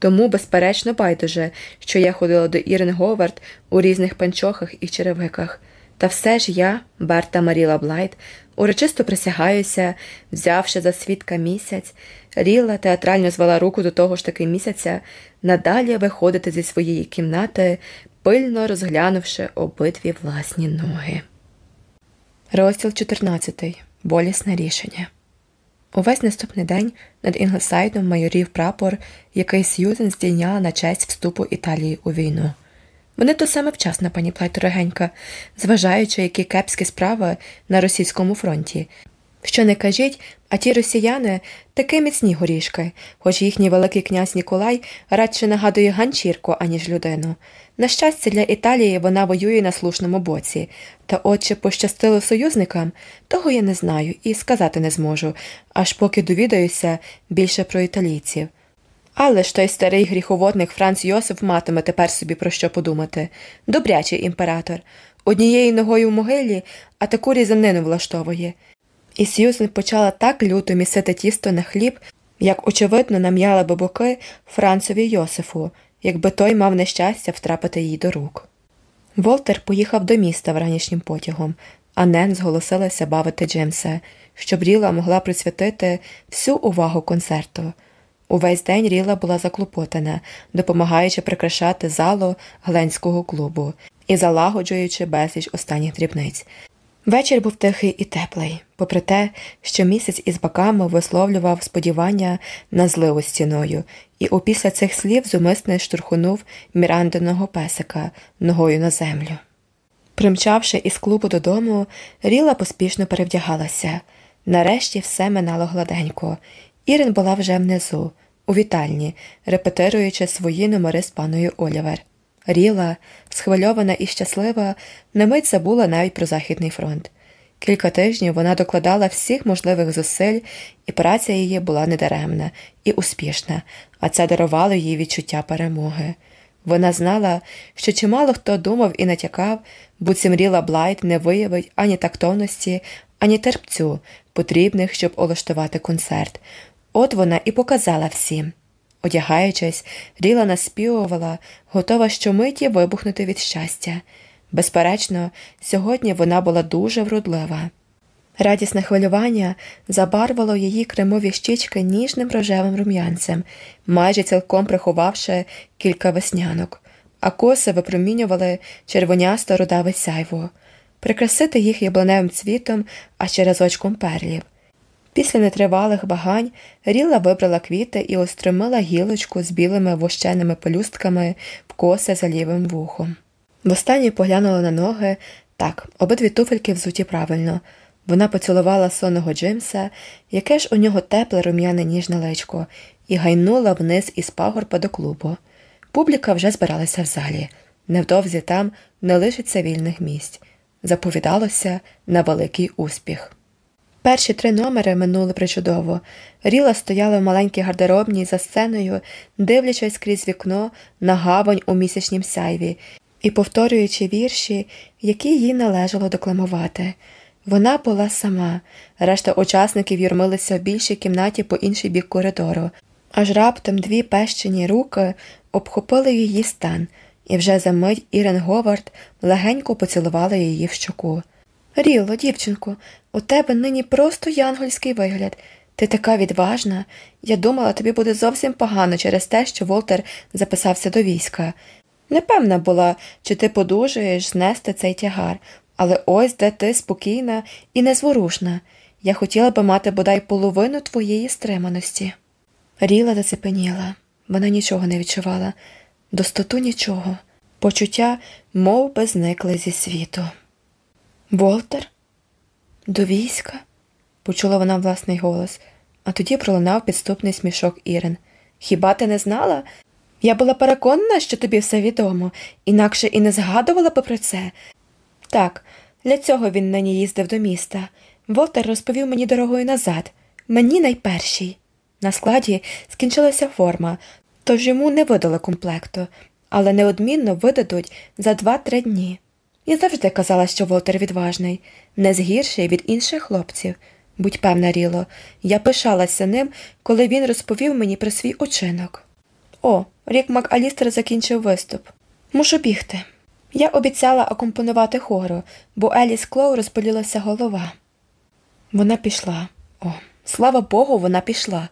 A: Тому, безперечно, байдуже, що я ходила до Ірин Говард у різних панчохах і черевиках. Та все ж я, Берта Маріла Блайт, урочисто присягаюся, взявши за свідка місяць, Ріла театрально звела руку до того ж таки місяця, надалі виходити зі своєї кімнати, пильно розглянувши обидві власні ноги. Розділ 14. Болісне рішення. Увесь наступний день над Інглсайдом майорів прапор, який Сьюзен здійняла на честь вступу Італії у війну. Вони то саме вчасно, пані Плайторогенька, зважаючи, які кепські справи на російському фронті. Що не кажіть, а ті росіяни таки міцні горішки, хоч їхній великий князь Ніколай радше нагадує ганчірку, аніж людину. На щастя, для Італії вона воює на слушному боці, та от чи пощастило союзникам, того я не знаю і сказати не зможу, аж поки довідаюся більше про італійців. Але ж той старий гріховодник Франц Йосиф матиме тепер собі про що подумати добрячий імператор, однією ногою в могилі, а таку різанину влаштовує. І Сьюзен почала так люто місити тісто на хліб, як, очевидно, нам'яла би боки Францові Йосифу, якби той мав нещастя втрапити їй до рук. Волтер поїхав до міста вранішнім потягом, а Нен зголосилася бавити Джимса, щоб Ріла могла присвятити всю увагу концерту. Увесь день Ріла була заклопотана, допомагаючи прикрашати залу гленського клубу. і залагоджуючи безліч останніх дрібниць. Вечір був тихий і теплий, попри те, що місяць із баками висловлював сподівання на зливу стіною, і опісля цих слів зумисне штурхунув мірандиного песика ногою на землю. Примчавши із клубу додому, Ріла поспішно перевдягалася. Нарешті все минало гладенько. Ірин була вже внизу, у вітальні, репетируючи свої номери з паною Олівер. Ріла, схвильована і щаслива, на мить забула навіть про Західний фронт. Кілька тижнів вона докладала всіх можливих зусиль, і праця її була недаремна і успішна, а це дарувало їй відчуття перемоги. Вона знала, що чимало хто думав і натякав, буцім Ріла Блайт не виявить ані тактовності, ані терпцю, потрібних, щоб улаштувати концерт. От вона і показала всім. Одягаючись, Ріла наспівувала, готова щомиті вибухнути від щастя. Безперечно, сьогодні вона була дуже вродлива. Радісне хвилювання забарвало її кремові щічки ніжним рожевим рум'янцем, майже цілком приховавши кілька веснянок, а коси випромінювали червонясто рудаве сяйво, прикрасити їх яблуневим цвітом, а ще разочком перлів. Після нетривалих багань Ріла вибрала квіти і устромила гілочку з білими вощеними пелюстками в коси за лівим вухом. Востаннє поглянула на ноги так, обидві туфельки взуті правильно. Вона поцілувала сонного Джимса, яке ж у нього тепле рум'яне ніжне личко, і гайнула вниз із пагорба до клубу. Публіка вже збиралася в залі. Невдовзі там не лишиться вільних місць. Заповідалося на великий успіх. Перші три номери минули причудово. Ріла стояла в маленькій гардеробній за сценою, дивлячись крізь вікно на гавань у місячнім сяйві і повторюючи вірші, які їй належало декламувати. Вона була сама, решта учасників юрмилися в більшій кімнаті по інший бік коридору, аж раптом дві пещені руки обхопили її стан, і вже за мить Ірен Говард легенько поцілувала її в щоку. Ріло, дівчинку, у тебе нині просто янгольський вигляд. Ти така відважна. Я думала, тобі буде зовсім погано через те, що Волтер записався до війська. Непевна була, чи ти подужаєш знести цей тягар, але ось де ти спокійна і незворушна. Я хотіла би мати бодай половину твоєї стриманості. Ріла зацепеніла, вона нічого не відчувала, достоту нічого, почуття мов би зникли зі світу. Волтер? До війська? почула вона власний голос, а тоді пролунав підступний смішок Ірин. Хіба ти не знала? Я була переконана, що тобі все відомо, інакше і не згадувала би про це. Так, для цього він нині їздив до міста. Волтер розповів мені дорогою назад, мені найпершій. На складі скінчилася форма, тож йому не видали комплекту, але неодмінно видадуть за два-три дні. Я завжди казала, що Волтер відважний, не згірший від інших хлопців. Будь певна, Ріло, я пишалася ним, коли він розповів мені про свій учинок. О, рік МакАлістер закінчив виступ. Мушу бігти. Я обіцяла акомпонувати хору, бо Еліс Клоу розболілася голова. Вона пішла. О, слава Богу, вона пішла.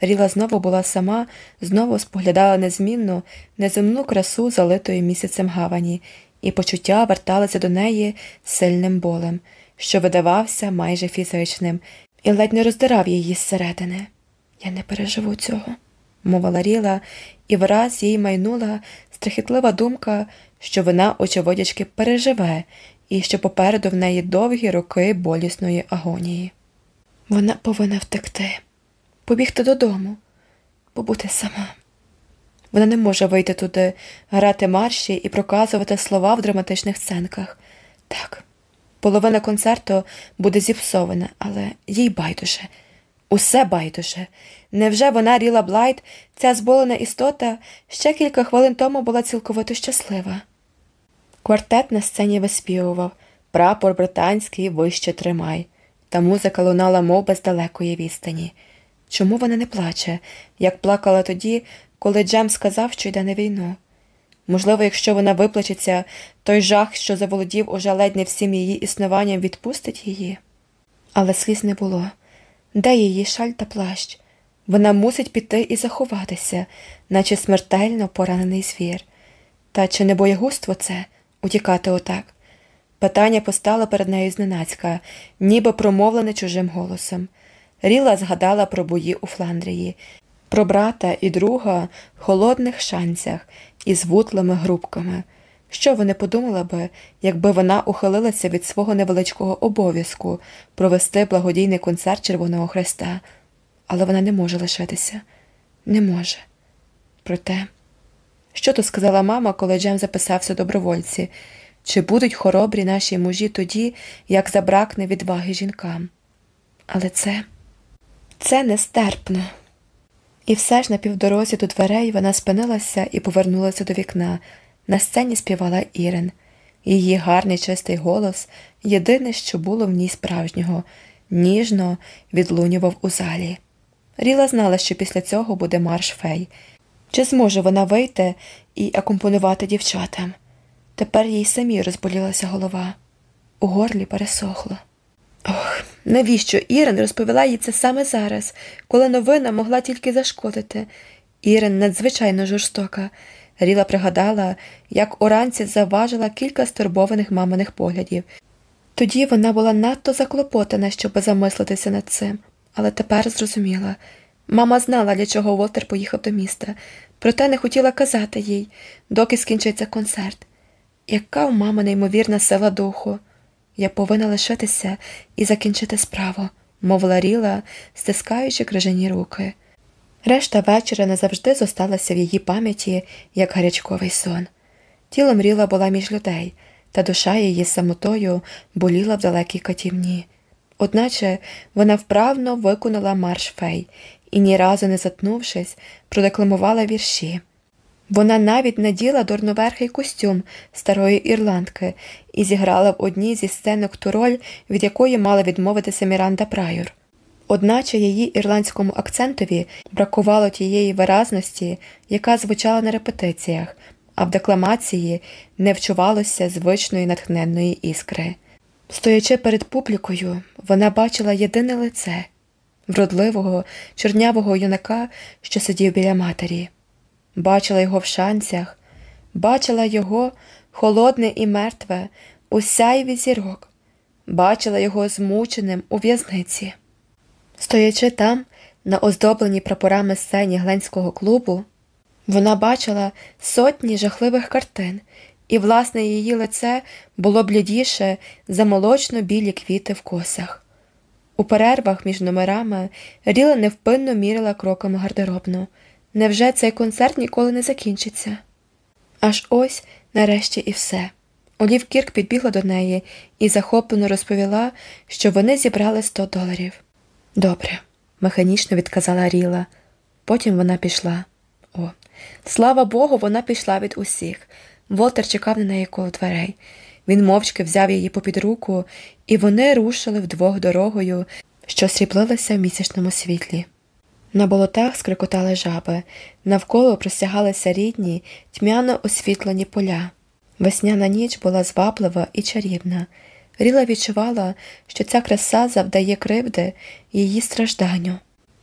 A: Ріла знову була сама, знову споглядала незмінну, неземну красу, залитої місяцем гавані, і почуття верталися до неї сильним болем, що видавався майже фізичним, і ледь не роздирав її зсередини. Я не переживу цього, мовила Ріла, і враз їй майнула страхітлива думка, що вона, очевидячки, переживе і що попереду в неї довгі роки болісної агонії. Вона повинна втекти, побігти додому, побути сама. Вона не може вийти туди, грати марші і проказувати слова в драматичних сценках. Так, половина концерту буде зіпсована, але їй байдуже, усе байдуже. Невже вона Ріла Блайт, ця зболена істота, ще кілька хвилин тому була цілковито щаслива? Квартет на сцені виспівував прапор британський вище тримай, та музика лунала мовби з далекої відстані. Чому вона не плаче, як плакала тоді, коли Джем сказав, що йде на війну? Можливо, якщо вона виплачеться, той жах, що заволодів уже ледь не всім її існуванням, відпустить її. Але сліз не було. Де її шаль та плащ? Вона мусить піти і заховатися, наче смертельно поранений звір. Та чи не боягузтво це? утікати отак? Питання постало перед нею зненацька, ніби промовлене чужим голосом. Ріла згадала про бої у Фландрії, про брата і друга в холодних шанцях із вутлими грубками. Що вони подумали би, якби вона ухилилася від свого невеличкого обов'язку провести благодійний концерт Червоного Хреста, але вона не може лишитися, не може. Проте, що то сказала мама, коли Джем записався добровольці, чи будуть хоробрі наші мужі тоді, як забракне відваги жінкам? Але це, це нестерпно. І все ж на півдорозі до дверей вона спинилася і повернулася до вікна. На сцені співала Ірен. Її гарний чистий голос єдине, що було в ній справжнього, ніжно відлунював у залі. Ріла знала, що після цього буде марш фей. Чи зможе вона вийти і акомпонувати дівчатам? Тепер їй самі розболілася голова. У горлі пересохло. Ох, навіщо Ірен розповіла їй це саме зараз, коли новина могла тільки зашкодити. Ірен надзвичайно жорстока. Ріла пригадала, як уранці заважила кілька стурбованих маминих поглядів. Тоді вона була надто заклопотана, щоб замислитися над цим, але тепер зрозуміла. Мама знала, для чого Волтер поїхав до міста, проте не хотіла казати їй, доки скінчиться концерт. Яка у мами неймовірна сила духу? Я повинна лишитися і закінчити справу, мовила Ріла, стискаючи крижані руки. Решта вечора назавжди зосталася в її пам'яті, як гарячковий сон. Тіло мріла була між людей, та душа її самотою боліла в далекій катівні. Одначе вона вправно виконала марш фей і, ні разу не затнувшись, продекламувала вірші. Вона навіть наділа дурноверхий костюм старої ірландки і зіграла в одній зі сценок ту роль, від якої мала відмовитися Міранда Прайор. Одначе її ірландському акцентові бракувало тієї виразності, яка звучала на репетиціях, а в декламації не вчувалося звичної натхненної іскри. Стоячи перед публікою, вона бачила єдине лице вродливого, чорнявого юнака, що сидів біля матері, бачила його в шанцях, бачила його холодне і мертве, у сяйві зірок, бачила його змученим у в'язниці. Стоячи там, на оздобленій прапорами сцені Гленського клубу, вона бачила сотні жахливих картин, і, власне, її лице було блідіше за молочно білі квіти в косах. У перервах між номерами Ріла невпинно мірила кроками гардеробну. Невже цей концерт ніколи не закінчиться? Аж ось, нарешті, і все. Олів Кірк підбігла до неї і захоплено розповіла, що вони зібрали 100 доларів. Добре, механічно відказала Ріла. Потім вона пішла. О, слава Богу, вона пішла від усіх. Волтер чекав на неї коло дверей. Він мовчки взяв її попід руку, і вони рушили вдвох дорогою, що сріблилася в місячному світлі. На болотах скрикотали жаби, навколо простягалися рідні, тьмяно освітлені поля. Весняна ніч була зваблива і чарівна. Ріла відчувала, що ця краса завдає кривди її стражданню.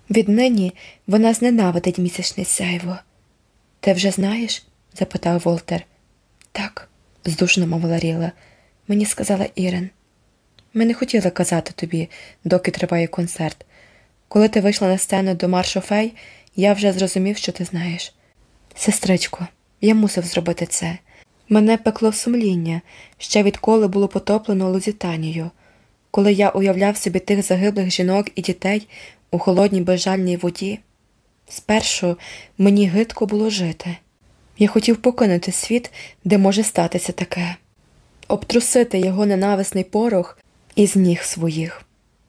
A: Віднині вона зненавидить місячне сяйво. Ти вже знаєш? запитав Волтер. Так, здушно мовила Ріла. Мені сказала Ірен. Ми не хотіли казати тобі, доки триває концерт. Коли ти вийшла на сцену до маршу фей, я вже зрозумів, що ти знаєш. Сестричко, я мусив зробити це. Мене пекло сумління ще відколи було потоплено Лузітанію, коли я уявляв собі тих загиблих жінок і дітей у холодній безжальній воді. Спершу мені гидко було жити. Я хотів покинути світ, де може статися таке, обтрусити його ненависний порох із ніг своїх,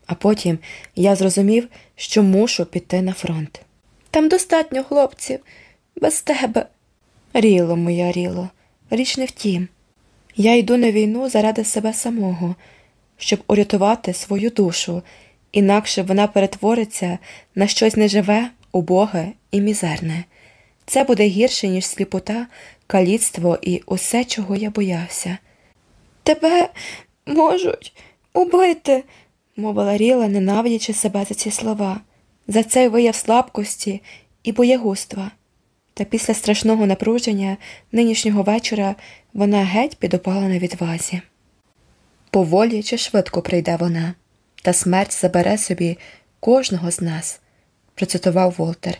A: а потім я зрозумів, що мушу піти на фронт. Там достатньо хлопців, без тебе. Ріло, моя ріло. Річ не втім. Я йду на війну заради себе самого, щоб урятувати свою душу, інакше вона перетвориться на щось неживе, убоге і мізерне. Це буде гірше, ніж сліпота, каліцтво і усе, чого я боявся. Тебе можуть убити, мовила Ріла, ненавидячи себе за ці слова, за цей вияв слабкості і боягузтва. Та після страшного напруження нинішнього вечора вона геть підопала на відвазі. Поволі чи швидко прийде вона, та смерть забере собі кожного з нас, процитував Волтер.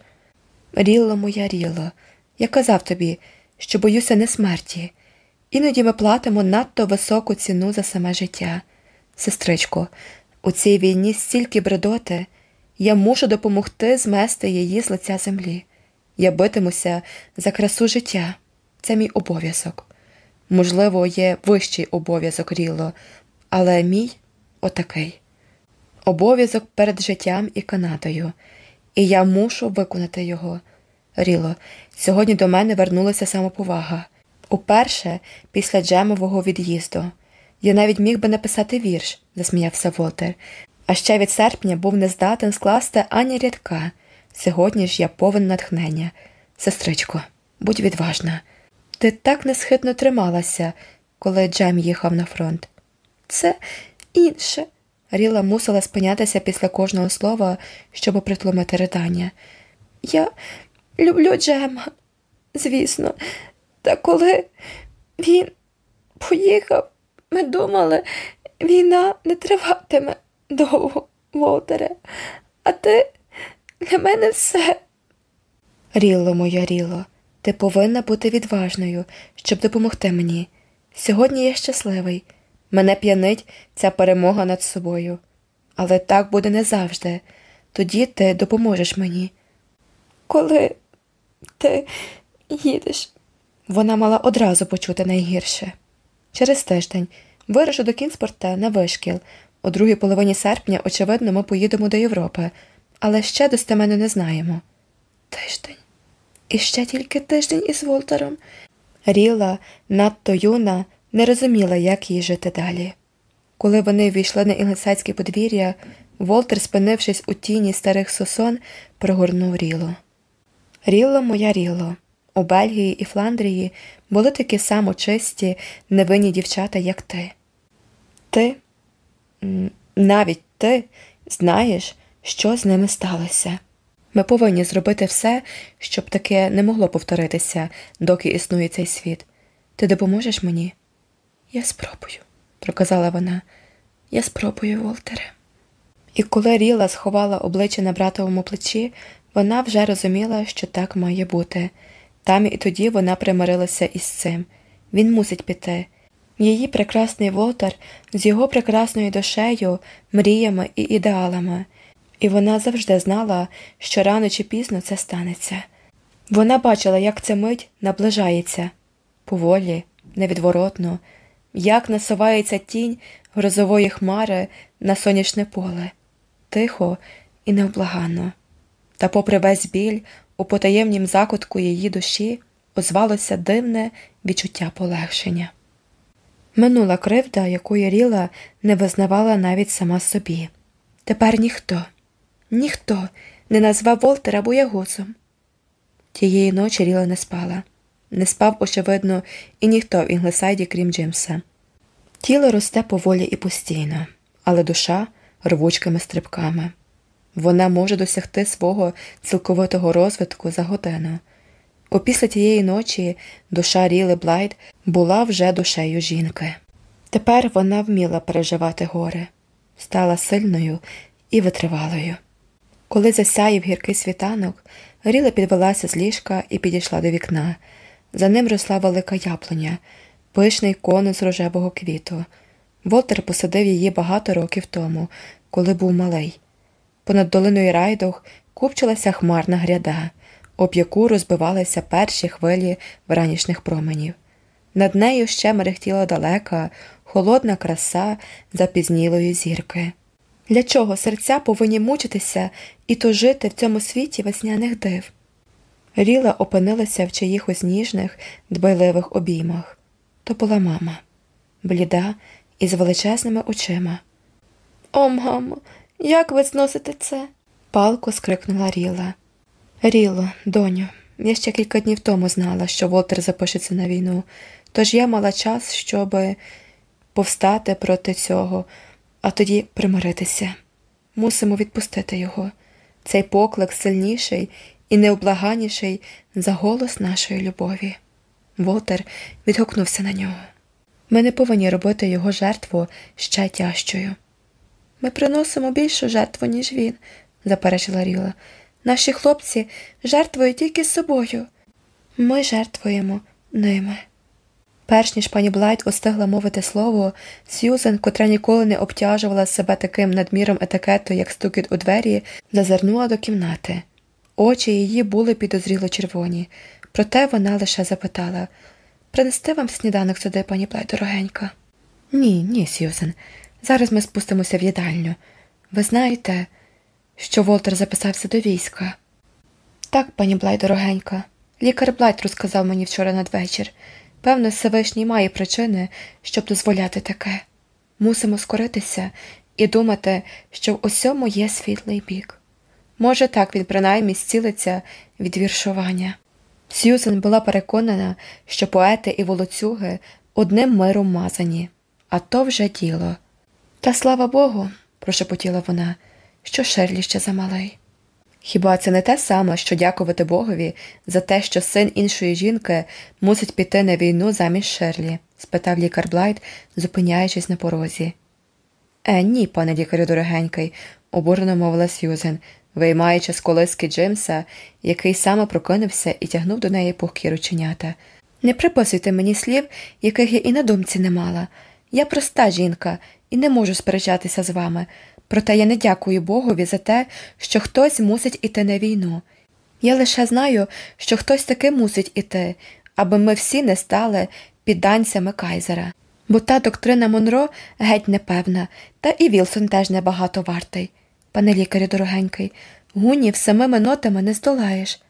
A: Ріло моя ріло, я казав тобі, що боюся не смерті. Іноді ми платимо надто високу ціну за саме життя. Сестричко, у цій війні стільки бредоти, я мушу допомогти змести її з лиця землі. Я битимуся за красу життя. Це мій обов'язок. Можливо, є вищий обов'язок Ріло, але мій отакий обов'язок перед життям і Канадою, і я мушу виконати його. Ріло, сьогодні до мене вернулася самоповага. Уперше після Джемового від'їзду. Я навіть міг би написати вірш, засміявся Волтер. А ще від серпня був не здатен скласти ані рядка. Сьогодні ж я повен натхнення. Сестричко, будь відважна. Ти так несхитно трималася, коли Джем їхав на фронт. Це інше. Ріла мусила спинятися після кожного слова, щоб притлумити ридання. Я люблю Джема, звісно, та коли він поїхав, ми думали, війна не триватиме довго, Волтере, а ти для мене все. Ріло, моя Ріло, ти повинна бути відважною, щоб допомогти мені. Сьогодні я щасливий. Мене п'янить ця перемога над собою. Але так буде не завжди. Тоді ти допоможеш мені. Коли ти їдеш, вона мала одразу почути найгірше. Через тиждень вирушу до Кінспорта на вишкіл. У другій половині серпня, очевидно, ми поїдемо до Європи, але ще достеменно не знаємо. Тиждень. І ще тільки тиждень із Волтером. Ріла, надто юна, не розуміла, як їй жити далі. Коли вони ввійшли на інглесацьке подвір'я, Волтер, спинившись у тіні старих сосон, прогорнув Ріло. Ріло моя Ріло. У Бельгії і Фландрії були такі само чисті, невинні дівчата, як ти. Ти, навіть ти, знаєш, що з ними сталося. Ми повинні зробити все, щоб таке не могло повторитися, доки існує цей світ. Ти допоможеш мені? Я спробую, проказала вона. Я спробую, Волтере. І коли Ріла сховала обличчя на братовому плечі, вона вже розуміла, що так має бути. Там і тоді вона примирилася із цим. Він мусить піти. Її прекрасний Волтер з його прекрасною душею, мріями і ідеалами, і вона завжди знала, що рано чи пізно це станеться. Вона бачила, як ця мить наближається поволі, невідворотно, як насувається тінь грозової хмари на сонячне поле, тихо і невблаганно. Та, попри весь біль, у потаємнім закутку її душі озвалося дивне відчуття полегшення. Минула кривда, якої Ріла не визнавала навіть сама собі. Тепер ніхто, ніхто не назвав Волтера боягузом. Тієї ночі Ріла не спала, не спав, очевидно, і ніхто в Інглесайді, крім Джимса. Тіло росте поволі і постійно, але душа рвучкими стрибками. Вона може досягти свого цілковитого розвитку за годину. Опісля тієї ночі душа Ріли Блайт була вже душею жінки. Тепер вона вміла переживати горе, стала сильною і витривалою. Коли засяяв гіркий світанок, Ріла підвелася з ліжка і підійшла до вікна. За ним росла велика яблуня, пишний конус рожевого квіту. Волтер посадив її багато років тому, коли був малий. Понад долиною райдух купчилася хмарна гряда, об яку розбивалися перші хвилі вранішніх променів. Над нею ще мерехтіла далека, холодна краса запізнілої зірки. Для чого серця повинні мучитися і тужити в цьому світі весняних див? Ріла опинилася в чиїхось ніжних, дбайливих обіймах. То була мама, бліда і з величезними очима. О, мамо, як ви зносите це? палко скрикнула Ріла. Ріло, доню, я ще кілька днів тому знала, що Волтер запишеться на війну, тож я мала час, щоб повстати проти цього, а тоді примиритися. Мусимо відпустити його. Цей поклик сильніший і необлаганіший за голос нашої любові. Волтер відгукнувся на нього. Ми не повинні робити його жертву ще тяжчою. Ми приносимо більшу жертву, ніж він, заперечила Ріла. Наші хлопці жертвують тільки з собою. Ми жертвуємо ними. Перш ніж пані Блайт устигла мовити слово, Сьюзен, котра ніколи не обтяжувала себе таким надміром етикету, як стукіт у двері, зазирнула до кімнати. Очі її були підозріло червоні, проте вона лише запитала принести вам сніданок сюди, пані Блайт, дорогенька? Ні, ні, Сьюзен. Зараз ми спустимося в їдальню. Ви знаєте, що Волтер записався до війська? Так, пані Блайт, дорогенька. Лікар Блайт розказав мені вчора надвечір. Певно, Всевишній має причини, щоб дозволяти таке. Мусимо скоритися і думати, що в усьому є світлий бік. Може, так він принаймні зцілиться від віршування. Сьюзен була переконана, що поети і волоцюги одним миром мазані, а то вже діло. Та слава Богу, прошепотіла вона, що Шерлі ще замалий. Хіба це не те саме, що дякувати Богові за те, що син іншої жінки мусить піти на війну замість Шерлі? спитав лікар Блайт, зупиняючись на порозі. Е, ні, пане лікарю дорогенький, обурено мовила Сьюзен, виймаючи з колиски Джимса, який саме прокинувся і тягнув до неї пухкі рученята. Не приписуйте мені слів, яких я і на думці не мала. Я проста жінка і не можу сперечатися з вами. Проте я не дякую Богові за те, що хтось мусить іти на війну. Я лише знаю, що хтось таки мусить іти, аби ми всі не стали підданцями Кайзера. Бо та доктрина Монро геть непевна, та і Вілсон теж небагато вартий. Пане лікарю дорогенький, гунів самими нотами не здолаєш.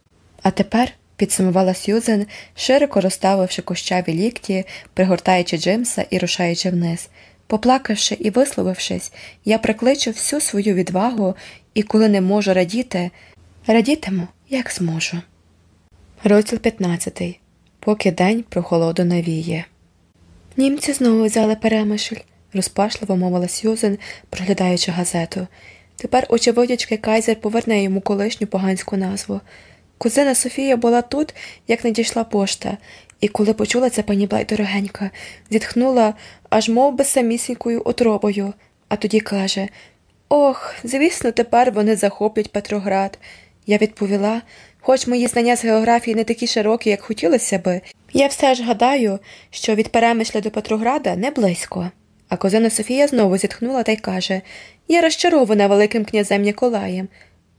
A: А тепер, підсумувала Сьюзен, широко розставивши кущаві лікті, пригортаючи Джимса і рушаючи вниз. Поплакавши і висловившись, я прикличу всю свою відвагу і, коли не можу радіти, радітиму, як зможу. Розділ 15. Поки день прохолоду навіє. Німці знову взяли перемишль, розпашливо мовила Сьюзен, проглядаючи газету. Тепер, очевидячки, Кайзер поверне йому колишню поганську назву. Кузина Софія була тут, як надійшла пошта, і коли почула це пані Блай дорогенька, зітхнула аж мов би самісінькою отробою, а тоді каже Ох, звісно, тепер вони захоплять Петроград. Я відповіла, хоч мої знання з географії не такі широкі, як хотілося би, я все ж гадаю, що від перемишля до Петрограда не близько. А козина Софія знову зітхнула та й каже Я розчарована Великим князем Ніколаєм.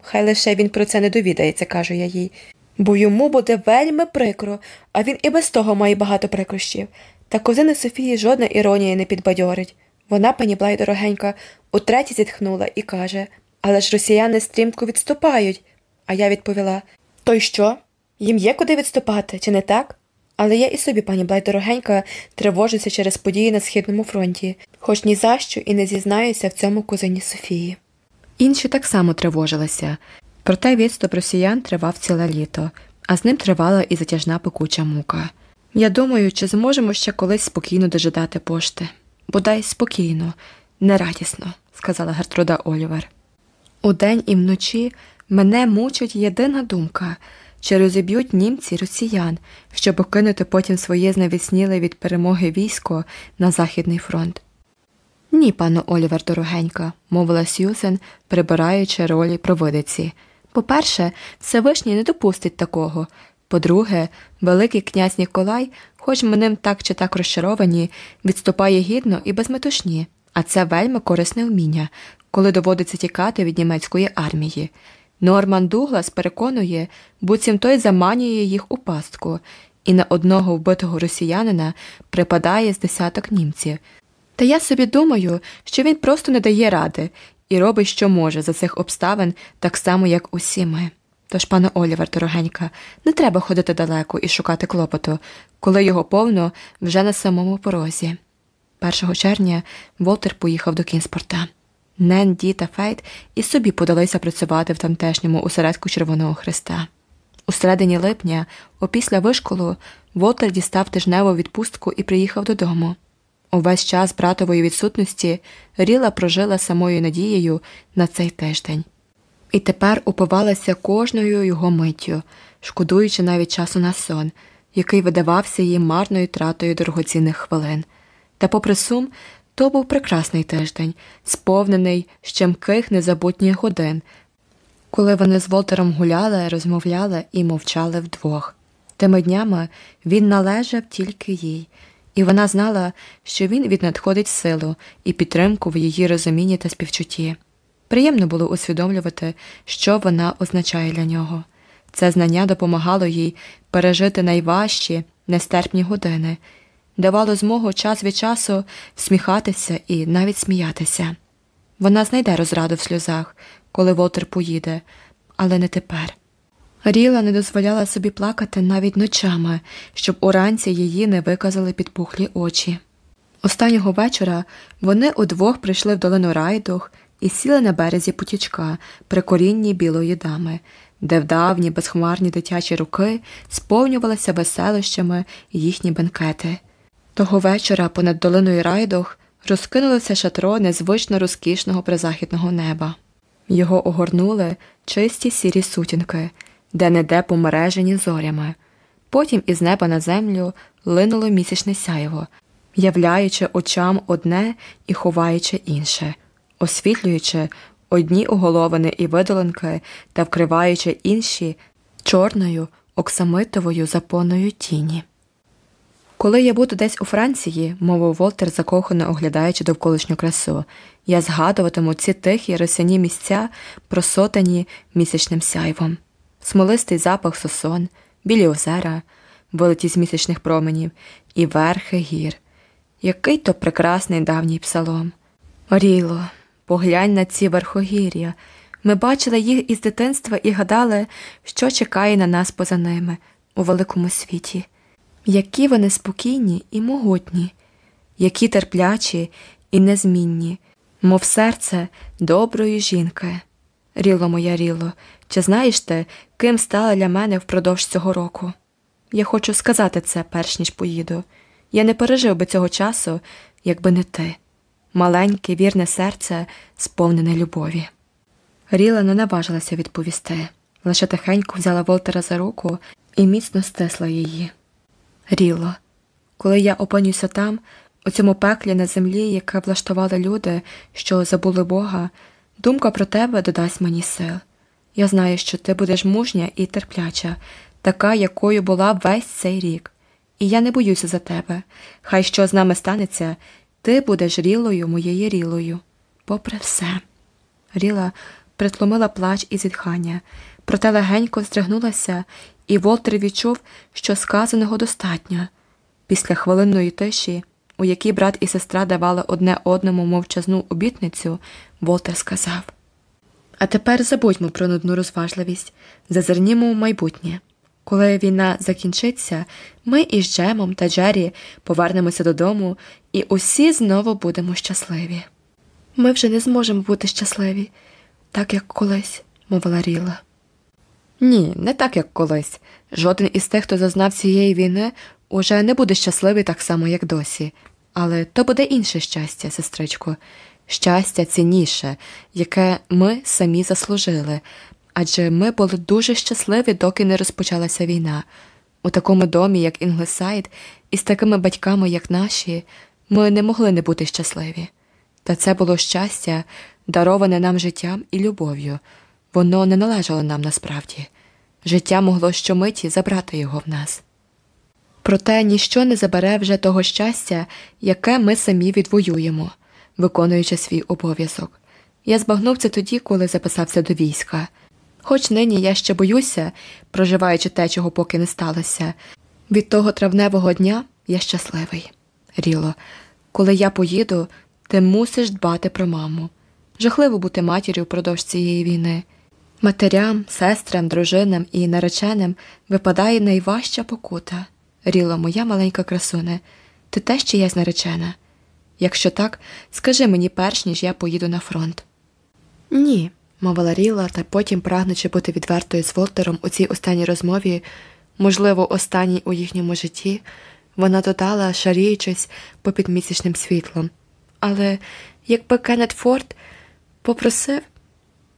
A: Хай лише він про це не довідається, кажу я їй бо йому буде вельми прикро, а він і без того має багато прикрощів. Та козини Софії жодна іронія не підбадьорить. Вона, пані Блай дорогенька, утретє зітхнула і каже Але ж росіяни стрімко відступають. А я відповіла То й що? Їм є куди відступати, чи не так? Але я і собі, пані Блай дорогенька, тривожуся через події на східному фронті, хоч ні за що і не зізнаюся в цьому кузині Софії. Інші так само тривожилися, Проте відступ росіян тривав ціле літо, а з ним тривала і затяжна пекуча мука. Я думаю, чи зможемо ще колись спокійно дожидати пошти. Бодай спокійно, нерадісно, сказала Гертруда Олівер. Удень і вночі мене мучить єдина думка, чи розіб'ють німці росіян, щоб покинути потім своє знавісніле від перемоги військо на Західний фронт. Ні, пану Олівер, дорогенька, мовила Сьюзен, прибираючи ролі провидиці. По-перше, Всевишній не допустить такого. По-друге, Великий князь Ніколай, хоч ми ним так чи так розчаровані, відступає гідно і без метушні, а це вельми корисне вміння, коли доводиться тікати від німецької армії. Норман Дуглас переконує, буцім той заманює їх у пастку, і на одного вбитого росіянина припадає з десяток німців. Та я собі думаю, що він просто не дає ради і робить, що може за цих обставин, так само, як усі ми. Тож, пане Олівер, дорогенька, не треба ходити далеко і шукати клопоту, коли його повно вже на самому порозі. 1 червня Волтер поїхав до Кінспорта. Нен, Ді та Фейт і собі подалися працювати в тамтешньому осередку Червоного Христа. У середині липня, опісля вишколу, Волтер дістав тижневу відпустку і приїхав додому. Увесь час братової відсутності Ріла прожила самою надією на цей тиждень. і тепер упивалася кожною його миттю, шкодуючи навіть часу на сон, який видавався їй марною тратою дорогоцінних хвилин. Та, попри сум, то був прекрасний тиждень, сповнений щемких незабутніх годин, коли вони з Волтером гуляли, розмовляли і мовчали вдвох. Тими днями він належав тільки їй, і вона знала, що він віднадходить силу і підтримку в її розумінні та співчутті. Приємно було усвідомлювати, що вона означає для нього. Це знання допомагало їй пережити найважчі, нестерпні години, давало змогу час від часу всміхатися і навіть сміятися. Вона знайде розраду в сльозах, коли Волтер поїде, але не тепер. Ріла не дозволяла собі плакати навіть ночами, щоб уранці її не виказали підпухлі очі. Останнього вечора вони удвох прийшли в долину райдух і сіли на березі потічка при корінні білої дами, де в давні безхмарні дитячі руки сповнювалися веселищами їхні бенкети. Того вечора понад долиною райдух розкинулося шатро незвично розкішного призахідного неба. Його огорнули чисті сірі сутінки, де не де помережені зорями. Потім із неба на землю линуло місячне сяйво, являючи очам одне і ховаючи інше, освітлюючи одні оголовини і видолинки та вкриваючи інші чорною оксамитовою запоною тіні. Коли я буду десь у Франції, мовив Волтер, закохано оглядаючи довколишню красу, я згадуватиму ці тихі росяні місця, просотані місячним сяйвом, смолистий запах сосон, білі озера, вилиті з місячних променів і верхи гір. Який то прекрасний давній псалом. Оріло, поглянь на ці верхогір'я. Ми бачили їх із дитинства і гадали, що чекає на нас поза ними у великому світі які вони спокійні і могутні, які терплячі і незмінні, мов серце доброї жінки. Ріло моя ріло, чи знаєш ти, ким стала для мене впродовж цього року? Я хочу сказати це, перш ніж поїду. Я не пережив би цього часу, якби не ти, маленьке, вірне серце, сповнене любові. Ріла не наважилася відповісти, лише тихенько взяла Волтера за руку і міцно стисла її. Ріло, коли я опинюся там, у цьому пеклі на землі, яке влаштували люди, що забули Бога, думка про тебе додасть мені сил. Я знаю, що ти будеш мужня і терпляча, така, якою була весь цей рік. І я не боюся за тебе. Хай що з нами станеться, ти будеш рілою моєю рілою. Попри все. Ріла притломила плач і зітхання, проте легенько здригнулася і Волтер відчув, що сказаного достатньо. Після хвилинної тиші, у якій брат і сестра давали одне одному мовчазну обітницю, Волтер сказав А тепер забудьмо про нудну розважливість, зазирнімо в майбутнє. Коли війна закінчиться, ми із Джемом та Джері повернемося додому і усі знову будемо щасливі. Ми вже не зможемо бути щасливі, так як колись, мовила Ріла. Ні, не так, як колись. Жоден із тих, хто зазнав цієї війни, уже не буде щасливий так само, як досі. Але то буде інше щастя, сестричко, щастя цінніше, яке ми самі заслужили, адже ми були дуже щасливі, доки не розпочалася війна. У такому домі, як Інглесайд, і з такими батьками, як наші, ми не могли не бути щасливі. Та це було щастя, дароване нам життям і любов'ю. Воно не належало нам насправді. Життя могло щомиті забрати його в нас. Проте ніщо не забере вже того щастя, яке ми самі відвоюємо, виконуючи свій обов'язок. Я збагнув це тоді, коли записався до війська. Хоч нині я ще боюся, проживаючи те, чого поки не сталося. Від того травневого дня я щасливий. Ріло, коли я поїду, ти мусиш дбати про маму. Жахливо бути матір'ю впродовж цієї війни. Матерям, сестрам, дружинам і нареченим випадає найважча покута. Ріла моя маленька красуне, ти теж чиясь наречена? Якщо так, скажи мені перш ніж я поїду на фронт. Ні, мовила Ріла, та потім, прагнучи бути відвертою з Волтером у цій останній розмові, можливо, останній у їхньому житті, вона додала, шаріючись попід місячним світлом. Але якби Кеннет Форд попросив,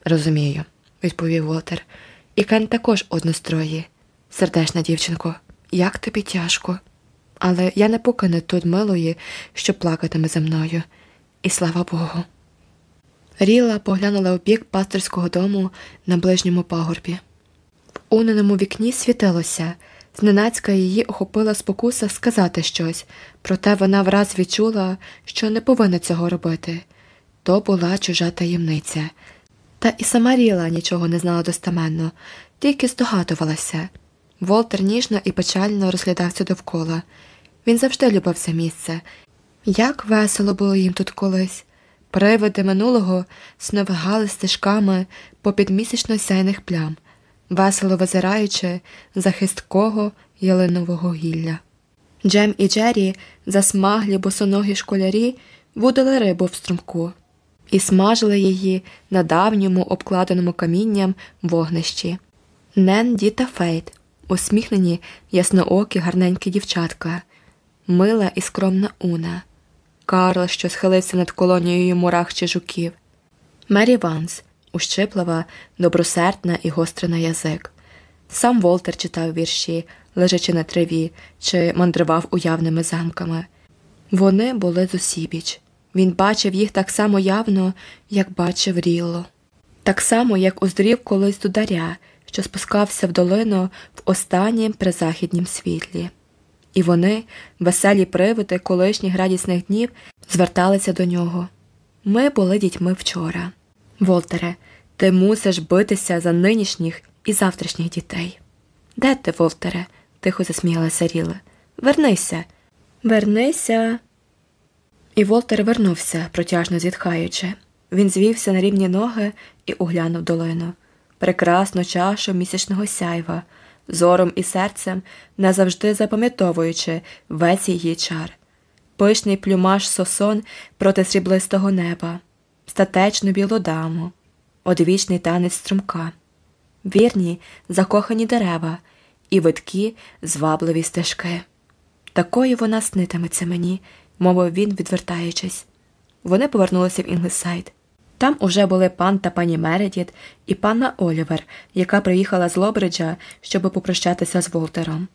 A: розумію. відповів Волтер. І Кен також однострої. Сердешна дівчинко, як тобі тяжко. Але я не покину тут милої, що плакатиме за мною, і слава Богу. Ріла поглянула у бік пастирського дому на ближньому пагорбі. В уненому вікні світилося, зненацька її охопила спокуса сказати щось, проте вона враз відчула, що не повинна цього робити. То була чужа таємниця. Та і сама Ріла нічого не знала достаменно, тільки здогадувалася. Волтер ніжно і печально розглядався довкола. Він завжди любив це місце. Як весело було їм тут колись. Привиди минулого сновигали стежками попід місячно сяйних плям, весело визираючи за хисткого ялинового гілля. Джем і Джері, засмаглі босоногі школярі, вудили рибу в струмку і смажили її на давньому обкладеному камінням вогнищі. Нен Ді та Фейт, усміхнені ясноокі гарненькі дівчатка, мила і скромна Уна. Карл, що схилився над колонією мурах чи жуків, Мері Ванс, ущиплива, добросердна і гостра на язик. Сам Волтер читав вірші, лежачи на траві, чи мандрував уявними замками. Вони були зусібіч. Він бачив їх так само явно, як бачив Рілло. Так само, як уздрів колись дударя, що спускався в долину в останнім призахіднім світлі і вони, веселі привиди колишніх радісних днів, зверталися до нього. Ми були дітьми вчора. Волтере, ти мусиш битися за нинішніх і завтрашніх дітей. Де ти, Волтере? тихо засміялася Ріла. Вернися, вернися. І Волтер вернувся, протяжно зітхаючи. Він звівся на рівні ноги і оглянув долину. Прекрасну чашу місячного сяйва, зором і серцем, назавжди запам'ятовуючи весь її чар, пишний плюмаж сосон проти сріблистого неба, статечну білу даму, одвічний танець струмка, вірні, закохані дерева і в'юнкі, звабливі стежки. Такою вона снитиметься мені, мовив він, відвертаючись. Вони повернулися в Інглесайд. Там уже були пан та пані Мередіт і панна Олівер, яка приїхала з Лобриджа, щоб попрощатися з Волтером.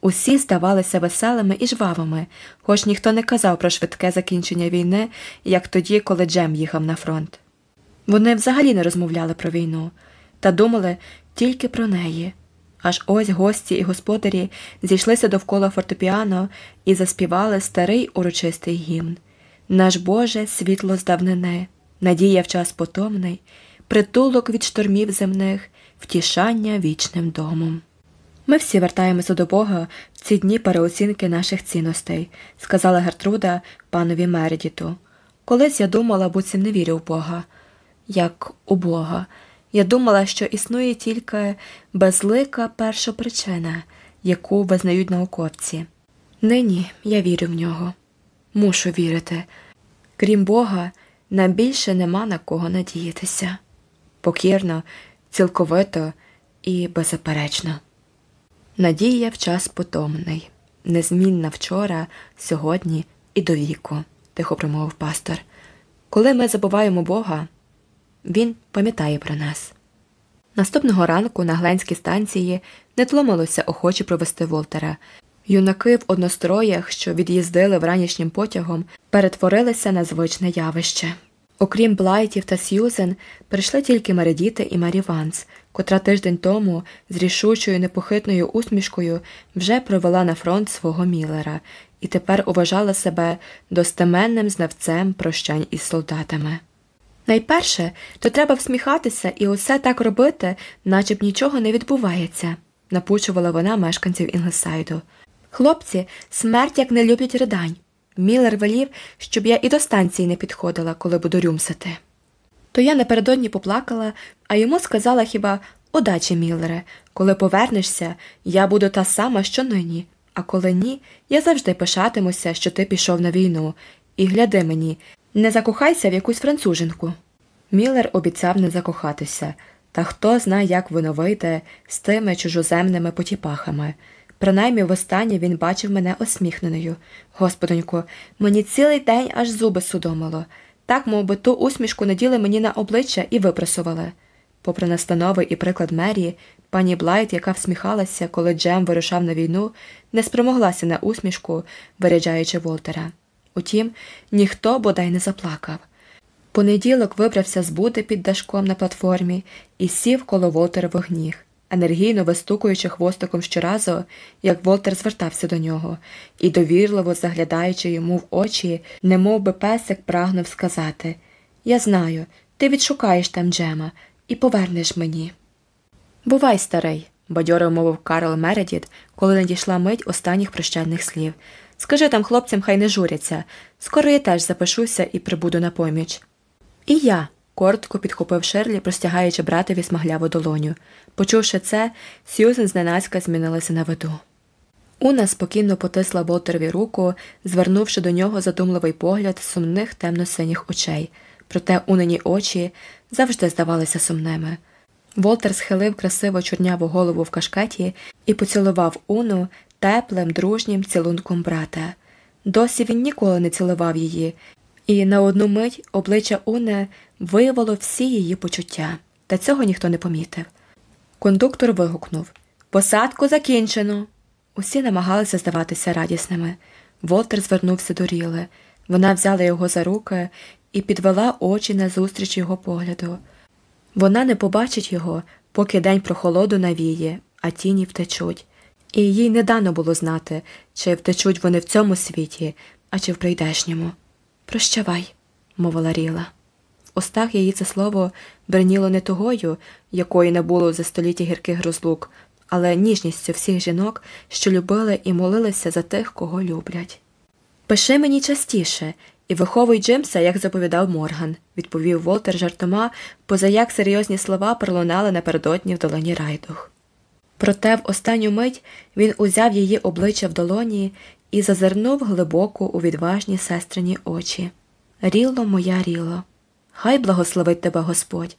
A: Усі здавалися веселими і жвавими, хоч ніхто не казав про швидке закінчення війни, як тоді, коли Джем їхав на фронт. Вони взагалі не розмовляли про війну та думали тільки про неї. Аж ось гості і господарі зійшлися довкола фортепіано і заспівали старий урочистий гімн Наш Боже світло з надія в час потомний, притулок від штормів земних, втішання вічним домом. Ми всі вертаємося до Бога в ці дні переоцінки наших цінностей, сказала Гертруда панові Мередіту. Колись я думала, буцім не вірю в Бога, як у Бога. Я думала, що існує тільки безлика перша причина, яку визнають науковці. Нині я вірю в нього, мушу вірити. Крім Бога, нам більше нема на кого надіятися покірно, цілковито і беззаперечно. Надія в час потомний, незмінна вчора, сьогодні і до віку, тихо промовив пастор. Коли ми забуваємо Бога, він пам'ятає про нас. Наступного ранку на Гленській станції не тломилося охоче провести Волтера. Юнаки в одностроях, що від'їздили вранішнім потягом, перетворилися на звичне явище. Окрім Блайтів та Сьюзен, прийшли тільки Мередіти і Марі Ванс, котра тиждень тому з рішучою непохитною усмішкою вже провела на фронт свого Міллера і тепер уважала себе достеменним знавцем прощань із солдатами. Найперше, то треба всміхатися і усе так робити, наче б нічого не відбувається, напучувала вона мешканців Інглесайду. Хлопці смерть як не люблять ридань. Міллер велів, щоб я і до станції не підходила, коли буду рюмсати. То я напередодні поплакала, а йому сказала хіба удачі, Міллере, коли повернешся, я буду та сама, що нині, а коли ні, я завжди пишатимуся, що ти пішов на війну, і гляди мені, не закохайся в якусь француженку. Міллер обіцяв не закохатися, та хто знає, як воно вийде з тими чужоземними потіпахами. Принаймні востаннє він бачив мене осміхненою. Господонько, мені цілий день аж зуби судомило. Так, мов би, ту усмішку наділи мені на обличчя і випрасували. Попри настанови і приклад Мері, пані Блайт, яка всміхалася, коли Джем вирушав на війну, не спромоглася на усмішку, виряджаючи Волтера. Утім, ніхто бодай не заплакав. Понеділок вибрався з буди під дашком на платформі і сів коло Волтерових ніг, енергійно вистукуючи хвостиком щоразу, як Волтер звертався до нього, і довірливо заглядаючи йому в очі, немов би песик прагнув сказати Я знаю, ти відшукаєш там Джема і повернеш мені. Бувай, старий, бадьоро мовив Карл Мередіт, коли надійшла мить останніх прощальних слів. Скажи там хлопцям, хай не журяться. Скоро я теж запишуся і прибуду на поміч. І я, коротко підхопив Шерлі, простягаючи братові смагляву долоню. Почувши це, Сьюзен зненацька змінилася на виду. Уна спокійно потисла Волтерові руку, звернувши до нього задумливий погляд сумних темно-синіх очей, проте унині очі завжди здавалися сумними. Волтер схилив красиво чорняву голову в кашкеті і поцілував Уну теплим, дружнім цілунком брата. Досі він ніколи не цілував її, і на одну мить обличчя Уне виявило всі її почуття, та цього ніхто не помітив. Кондуктор вигукнув Посадку закінчено. Усі намагалися здаватися радісними. Волтер звернувся до Ріли. Вона взяла його за руки і підвела очі назустріч його погляду. Вона не побачить його, поки день прохолоду навіє, а тіні втечуть, і їй не дано було знати, чи втечуть вони в цьому світі, а чи в прийдешньому. Прощавай, мовила Ріла. В устах її це слово бреніло не тогою, якої не було за століття гірких розлук, але ніжністю всіх жінок, що любили і молилися за тих, кого люблять. Пиши мені частіше і виховуй Джимса, як заповідав Морган, відповів Волтер жартома, позаяк серйозні слова пролунали напередодні в долоні райдух. Проте в останню мить він узяв її обличчя в долоні і зазирнув глибоко у відважні сестрині очі. Ріло моя ріло, хай благословить тебе Господь,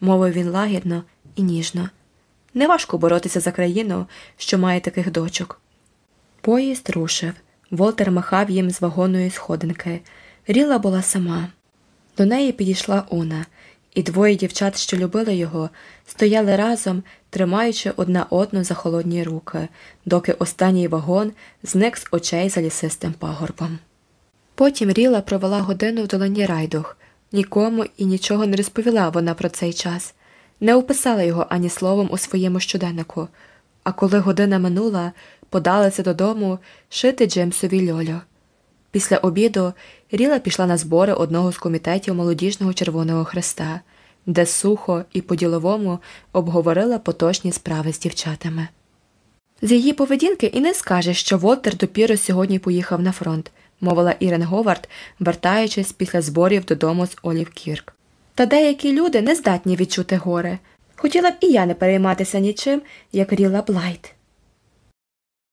A: мовив він лагідно і ніжно. Неважко боротися за країну, що має таких дочок. Поїзд рушив. Волтер махав їм з вагонної сходинки. Ріла була сама. До неї підійшла Уна, і двоє дівчат, що любили його, стояли разом, тримаючи одна одну за холодні руки, доки останній вагон зник з очей за лісистим пагорбом. Потім Ріла провела годину в долині райдух. Нікому і нічого не розповіла вона про цей час, не описала його ані словом у своєму щоденнику, а коли година минула, подалася додому шити Джемсові льолю. Після обіду Ріла пішла на збори одного з комітетів молодіжного Червоного Хреста, де сухо і по-діловому обговорила поточні справи з дівчатами. З її поведінки і не скажеш, що Волтер допіро сьогодні поїхав на фронт, мовила Ірен Говард, вертаючись після зборів додому з Олів Кірк. Та деякі люди не здатні відчути горе. Хотіла б і я не перейматися нічим, як Ріла Блайт.